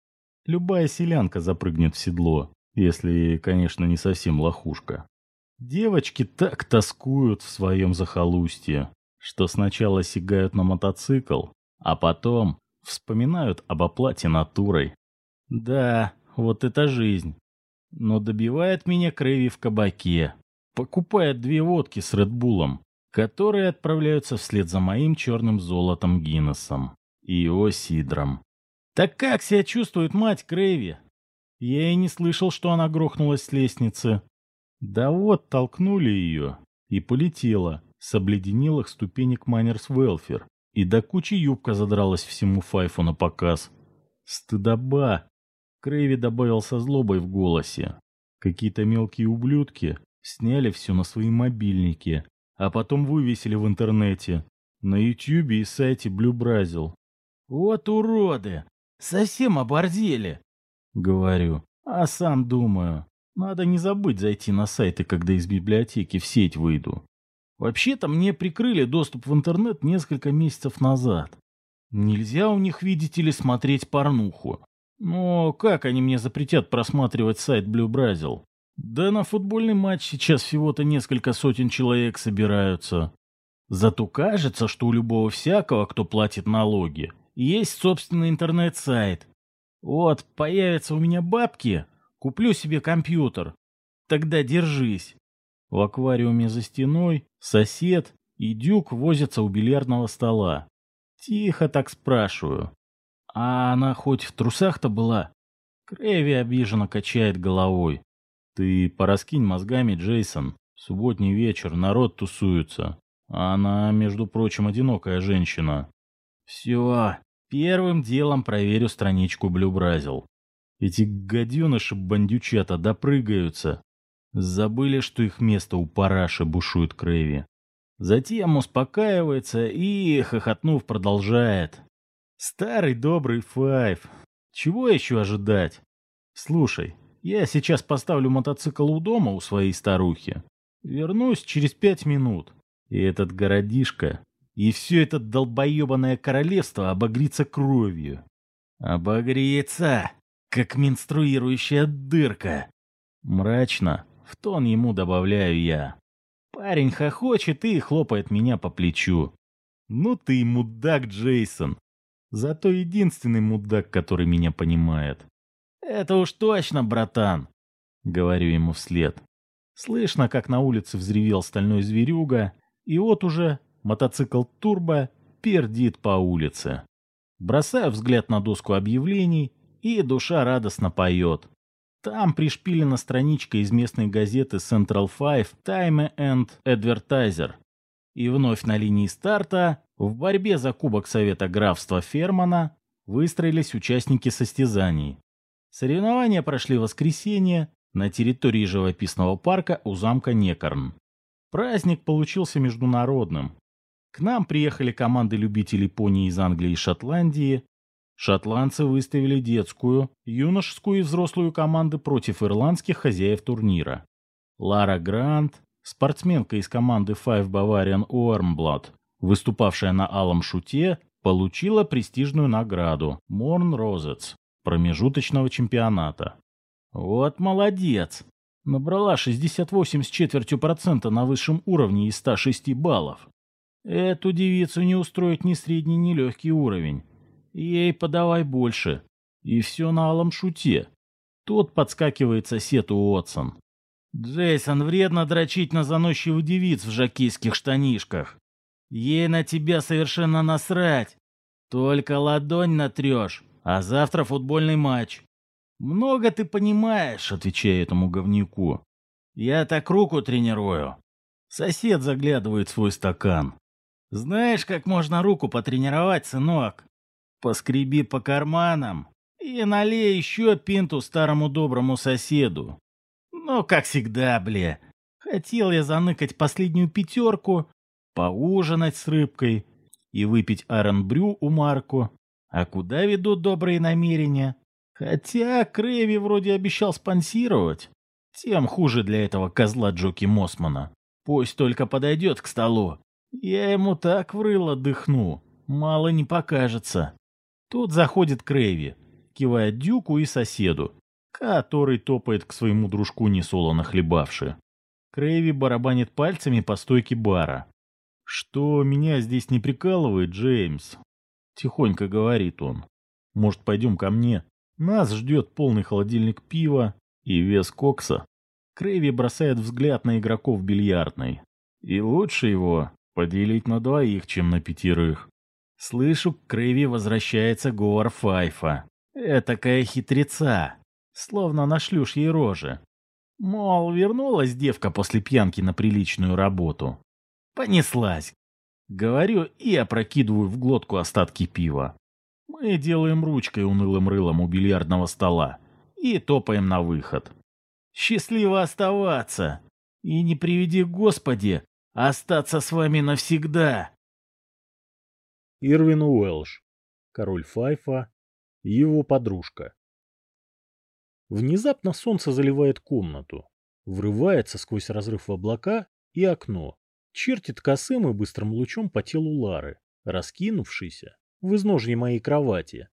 Любая селянка запрыгнет в седло, если, конечно, не совсем лохушка. Девочки так тоскуют в своем захолустье, что сначала сигают на мотоцикл, а потом Вспоминают об оплате натурой. Да, вот это жизнь. Но добивает меня Крэви в кабаке. Покупает две водки с Редбулом, которые отправляются вслед за моим черным золотом Гиннесом и его. Так как себя чувствует мать Крэви? Я и не слышал, что она грохнулась с лестницы. Да вот, толкнули ее. И полетела с обледенелых ступенек Майнерс Велфер. И до кучи юбка задралась всему Файфу на показ. Стыдоба. Крэви добавил со злобой в голосе. Какие-то мелкие ублюдки сняли все на свои мобильники, а потом вывесили в интернете. На ютюбе и сайте Blue Brazil. «Вот уроды! Совсем оборзели!» Говорю. А сам думаю, надо не забыть зайти на сайты, когда из библиотеки в сеть выйду. Вообще-то мне прикрыли доступ в интернет несколько месяцев назад. Нельзя у них видеть или смотреть порнуху. Но как они мне запретят просматривать сайт Blue Brazil? Да на футбольный матч сейчас всего-то несколько сотен человек собираются. Зато кажется, что у любого всякого, кто платит налоги, есть собственный интернет-сайт. Вот, появятся у меня бабки, куплю себе компьютер. Тогда держись. В аквариуме за стеной сосед и дюк возятся у бильярдного стола. Тихо так спрашиваю. А она хоть в трусах-то была? Крэви обиженно качает головой. Ты пораскинь мозгами, Джейсон. Субботний вечер, народ тусуется. А она, между прочим, одинокая женщина. Все, первым делом проверю страничку Блюбразил. Эти гаденыши-бандючата допрыгаются. Забыли, что их место у параши бушует Крэви. Затем успокаивается и, хохотнув, продолжает. Старый добрый Файв. Чего еще ожидать? Слушай, я сейчас поставлю мотоцикл у дома у своей старухи. Вернусь через пять минут. И этот городишко, и все это долбоебанное королевство обогрится кровью. Обогреется, как менструирующая дырка. Мрачно, в тон ему добавляю я. Парень хохочет и хлопает меня по плечу. Ну ты мудак, Джейсон. Зато единственный мудак, который меня понимает. Это уж точно, братан, говорю ему вслед. Слышно, как на улице взревел стальной зверюга, и вот уже мотоцикл Турбо пердит по улице. Бросаю взгляд на доску объявлений, и душа радостно поет. Там пришпилена страничка из местной газеты Central Five Time and Advertiser. И вновь на линии старта, в борьбе за Кубок Совета графства Фермана, выстроились участники состязаний. Соревнования прошли в воскресенье на территории живописного парка у замка Некорн. Праздник получился международным. К нам приехали команды любителей пони из Англии и Шотландии, Шотландцы выставили детскую, юношескую и взрослую команды против ирландских хозяев турнира. Лара Грант, спортсменка из команды Five Bavarian Warmblood, выступавшая на алом шуте, получила престижную награду Морн Розец промежуточного чемпионата. Вот молодец! Набрала 68 с четвертью процента на высшем уровне из 106 баллов. Эту девицу не устроит ни средний, ни легкий уровень. Ей подавай больше. И все на алом шуте. Тут подскакивает сосед Уотсон. Джейсон, вредно дрочить на заносчивых девиц в жакейских штанишках. Ей на тебя совершенно насрать. Только ладонь натрешь, а завтра футбольный матч. Много ты понимаешь, отвечаю этому говнюку. Я так руку тренирую. Сосед заглядывает в свой стакан. Знаешь, как можно руку потренировать, сынок? Поскреби по карманам и налей еще пинту старому доброму соседу. Ну, как всегда, бля. Хотел я заныкать последнюю пятерку, поужинать с рыбкой и выпить аренбрю у Марку. А куда ведут добрые намерения? Хотя Крэви вроде обещал спонсировать. Тем хуже для этого козла Джоки Мосмана. Пусть только подойдет к столу. Я ему так врыло дыхну. Мало не покажется. Тут заходит Крэви, кивая Дюку и соседу, который топает к своему дружку несолоно хлебавши. Крэви барабанит пальцами по стойке бара. «Что меня здесь не прикалывает, Джеймс?» Тихонько говорит он. «Может, пойдем ко мне? Нас ждет полный холодильник пива и вес кокса». Крэви бросает взгляд на игроков бильярдной. И лучше его поделить на двоих, чем на пятерых. Слышу, к Крэви возвращается говор Файфа. Этакая хитреца. словно нашлешь ей рожи. Мол, вернулась девка после пьянки на приличную работу. Понеслась. Говорю и опрокидываю в глотку остатки пива. Мы делаем ручкой унылым рылом у бильярдного стола и топаем на выход. Счастливо оставаться! И не приведи Господи, остаться с вами навсегда! Ирвин Уэлш, король Файфа, его подружка. Внезапно солнце заливает комнату, врывается сквозь разрыв в облака и окно, чертит косым и быстрым лучом по телу Лары, раскинувшейся в изножье моей кровати.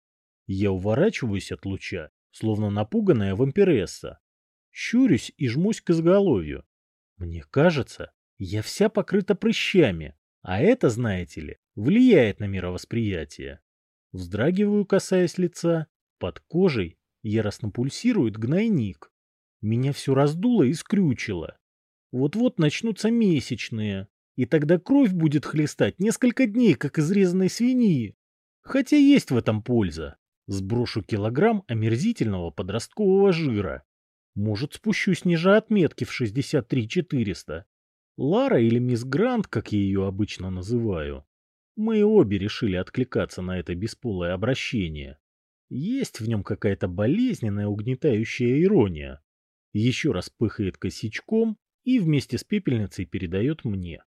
Я уворачиваюсь от луча, словно напуганная вампиресса. Щурюсь и жмусь к изголовью. Мне кажется, я вся покрыта прыщами, а это, знаете ли, влияет на мировосприятие. Вздрагиваю, касаясь лица. Под кожей яростно пульсирует гнойник. Меня все раздуло и скрючило. Вот-вот начнутся месячные, и тогда кровь будет хлестать несколько дней, как изрезанной свиньи. Хотя есть в этом польза. Сброшу килограмм омерзительного подросткового жира. Может, спущусь ниже отметки в 63 400. Лара или мисс Грант, как я ее обычно называю, мы обе решили откликаться на это бесполое обращение. Есть в нем какая-то болезненная угнетающая ирония. Еще раз пыхает косячком и вместе с пепельницей передает мне.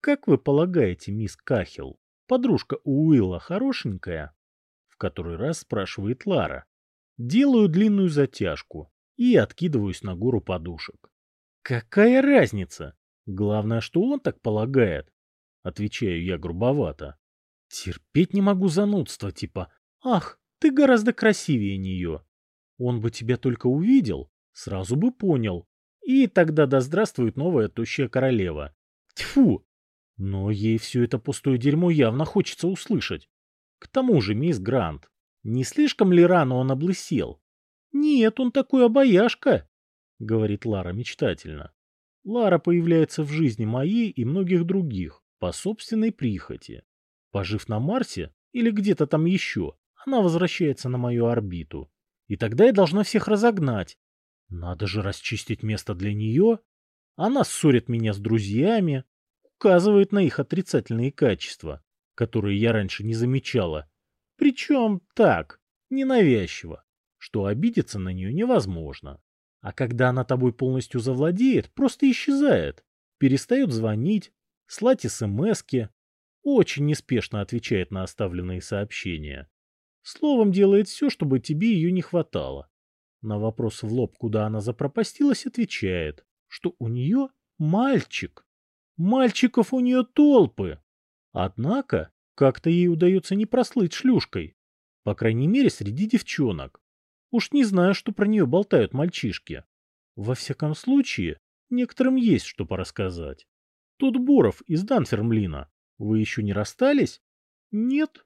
Как вы полагаете, мисс Кахел, подружка Уилла хорошенькая? В который раз спрашивает Лара. Делаю длинную затяжку и откидываюсь на гору подушек. Какая разница? Главное, что он так полагает. Отвечаю я грубовато. Терпеть не могу занудства, типа «Ах, ты гораздо красивее нее». Он бы тебя только увидел, сразу бы понял. И тогда да здравствует новая тощая королева. Тьфу! Но ей все это пустое дерьмо явно хочется услышать. К тому же, мисс Грант, не слишком ли рано он облысел? Нет, он такой обаяшка, говорит Лара мечтательно. Лара появляется в жизни моей и многих других по собственной прихоти. Пожив на Марсе или где-то там еще, она возвращается на мою орбиту. И тогда я должна всех разогнать. Надо же расчистить место для нее. Она ссорит меня с друзьями, указывает на их отрицательные качества, которые я раньше не замечала. Причем так, ненавязчиво, что обидеться на нее невозможно. А когда она тобой полностью завладеет, просто исчезает, перестает звонить, слать смски, очень неспешно отвечает на оставленные сообщения. Словом, делает все, чтобы тебе ее не хватало. На вопрос в лоб, куда она запропастилась, отвечает, что у нее мальчик. Мальчиков у нее толпы. Однако, как-то ей удается не прослыть шлюшкой. По крайней мере, среди девчонок. Уж не знаю, что про нее болтают мальчишки. Во всяком случае, некоторым есть что порассказать. Тот Боров из Данфермлина. Вы еще не расстались? Нет,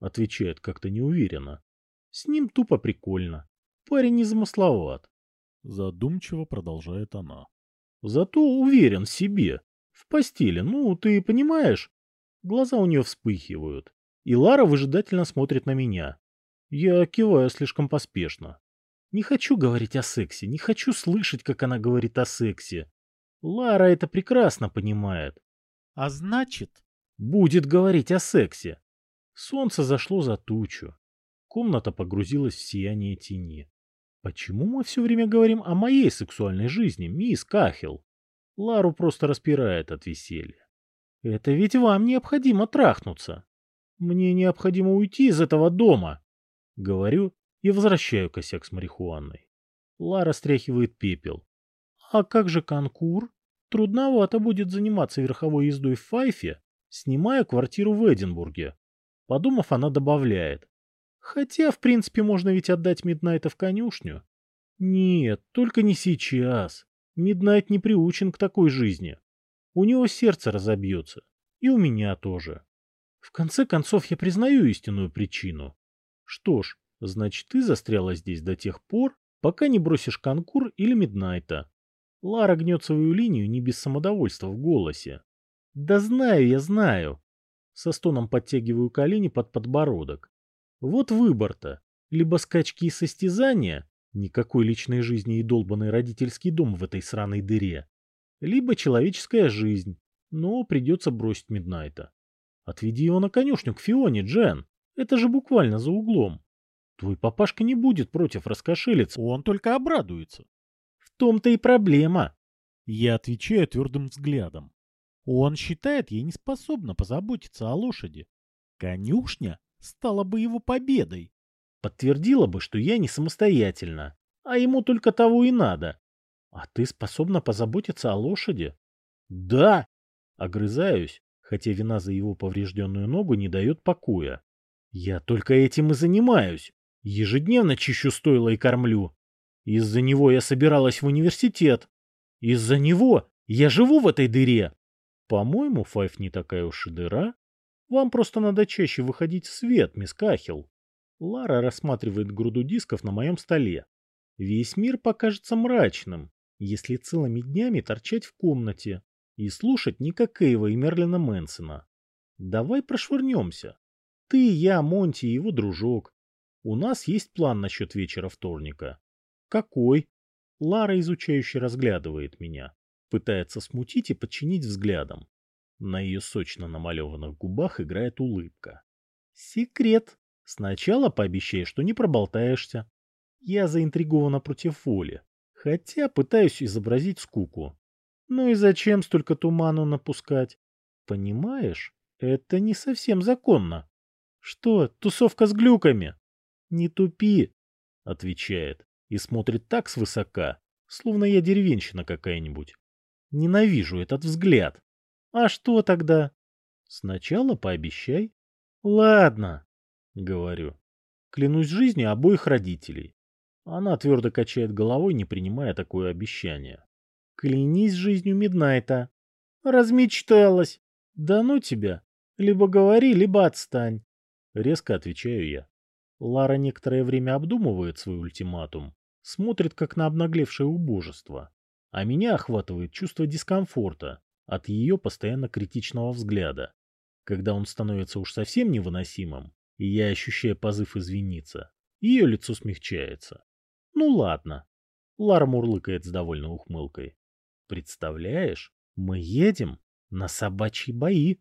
отвечает как-то неуверенно. С ним тупо прикольно. Парень не замысловат. Задумчиво продолжает она. Зато уверен в себе. В постели, ну, ты понимаешь? Глаза у нее вспыхивают. И Лара выжидательно смотрит на меня. Я киваю слишком поспешно. Не хочу говорить о сексе, не хочу слышать, как она говорит о сексе. Лара это прекрасно понимает. А значит, будет говорить о сексе. Солнце зашло за тучу. Комната погрузилась в сияние тени. Почему мы все время говорим о моей сексуальной жизни, мисс Кахел? Лару просто распирает от веселья. Это ведь вам необходимо трахнуться. Мне необходимо уйти из этого дома. Говорю и возвращаю косяк с марихуаной. Лара стряхивает пепел. А как же конкур? Трудновато будет заниматься верховой ездой в Файфе, снимая квартиру в Эдинбурге. Подумав, она добавляет. Хотя, в принципе, можно ведь отдать Миднайта в конюшню. Нет, только не сейчас. Миднайт не приучен к такой жизни. У него сердце разобьется. И у меня тоже. В конце концов, я признаю истинную причину. Что ж, значит, ты застряла здесь до тех пор, пока не бросишь конкур или Миднайта. Лара гнет свою линию не без самодовольства в голосе. Да знаю я, знаю. Со стоном подтягиваю колени под подбородок. Вот выбор-то. Либо скачки и состязания, Никакой личной жизни и долбанный родительский дом в этой сраной дыре. Либо человеческая жизнь, но придется бросить Миднайта. Отведи его на конюшню к Фионе, Джен. Это же буквально за углом. Твой папашка не будет против раскошелиться, он только обрадуется. В том-то и проблема. Я отвечаю твердым взглядом. Он считает, я не способна позаботиться о лошади. Конюшня стала бы его победой. Подтвердила бы, что я не самостоятельна, а ему только того и надо. А ты способна позаботиться о лошади? Да. Огрызаюсь, хотя вина за его поврежденную ногу не дает покоя. Я только этим и занимаюсь. Ежедневно чищу стойло и кормлю. Из-за него я собиралась в университет. Из-за него я живу в этой дыре. По-моему, Файф не такая уж и дыра. Вам просто надо чаще выходить в свет, мисс Кахел. Лара рассматривает груду дисков на моем столе. Весь мир покажется мрачным, если целыми днями торчать в комнате и слушать Ника Кейва и Мерлина Мэнсона. Давай прошвырнемся. Ты, я, Монти и его дружок. У нас есть план насчет вечера вторника. Какой? Лара изучающе разглядывает меня, пытается смутить и подчинить взглядом. На ее сочно намалеванных губах играет улыбка. Секрет. Сначала пообещай, что не проболтаешься. Я заинтригована против воли, хотя пытаюсь изобразить скуку. Ну и зачем столько туману напускать? Понимаешь, это не совсем законно. Что, тусовка с глюками? Не тупи, отвечает и смотрит так свысока, словно я деревенщина какая-нибудь. Ненавижу этот взгляд. А что тогда? Сначала пообещай. Ладно, говорю. Клянусь жизнью обоих родителей. Она твердо качает головой, не принимая такое обещание. Клянись жизнью Миднайта. Размечталась. Да ну тебя. Либо говори, либо отстань. Резко отвечаю я. Лара некоторое время обдумывает свой ультиматум, смотрит как на обнаглевшее убожество. А меня охватывает чувство дискомфорта от ее постоянно критичного взгляда. Когда он становится уж совсем невыносимым, и я ощущаю позыв извиниться, ее лицо смягчается. Ну ладно. Лара мурлыкает с довольной ухмылкой. Представляешь, мы едем на собачьи бои.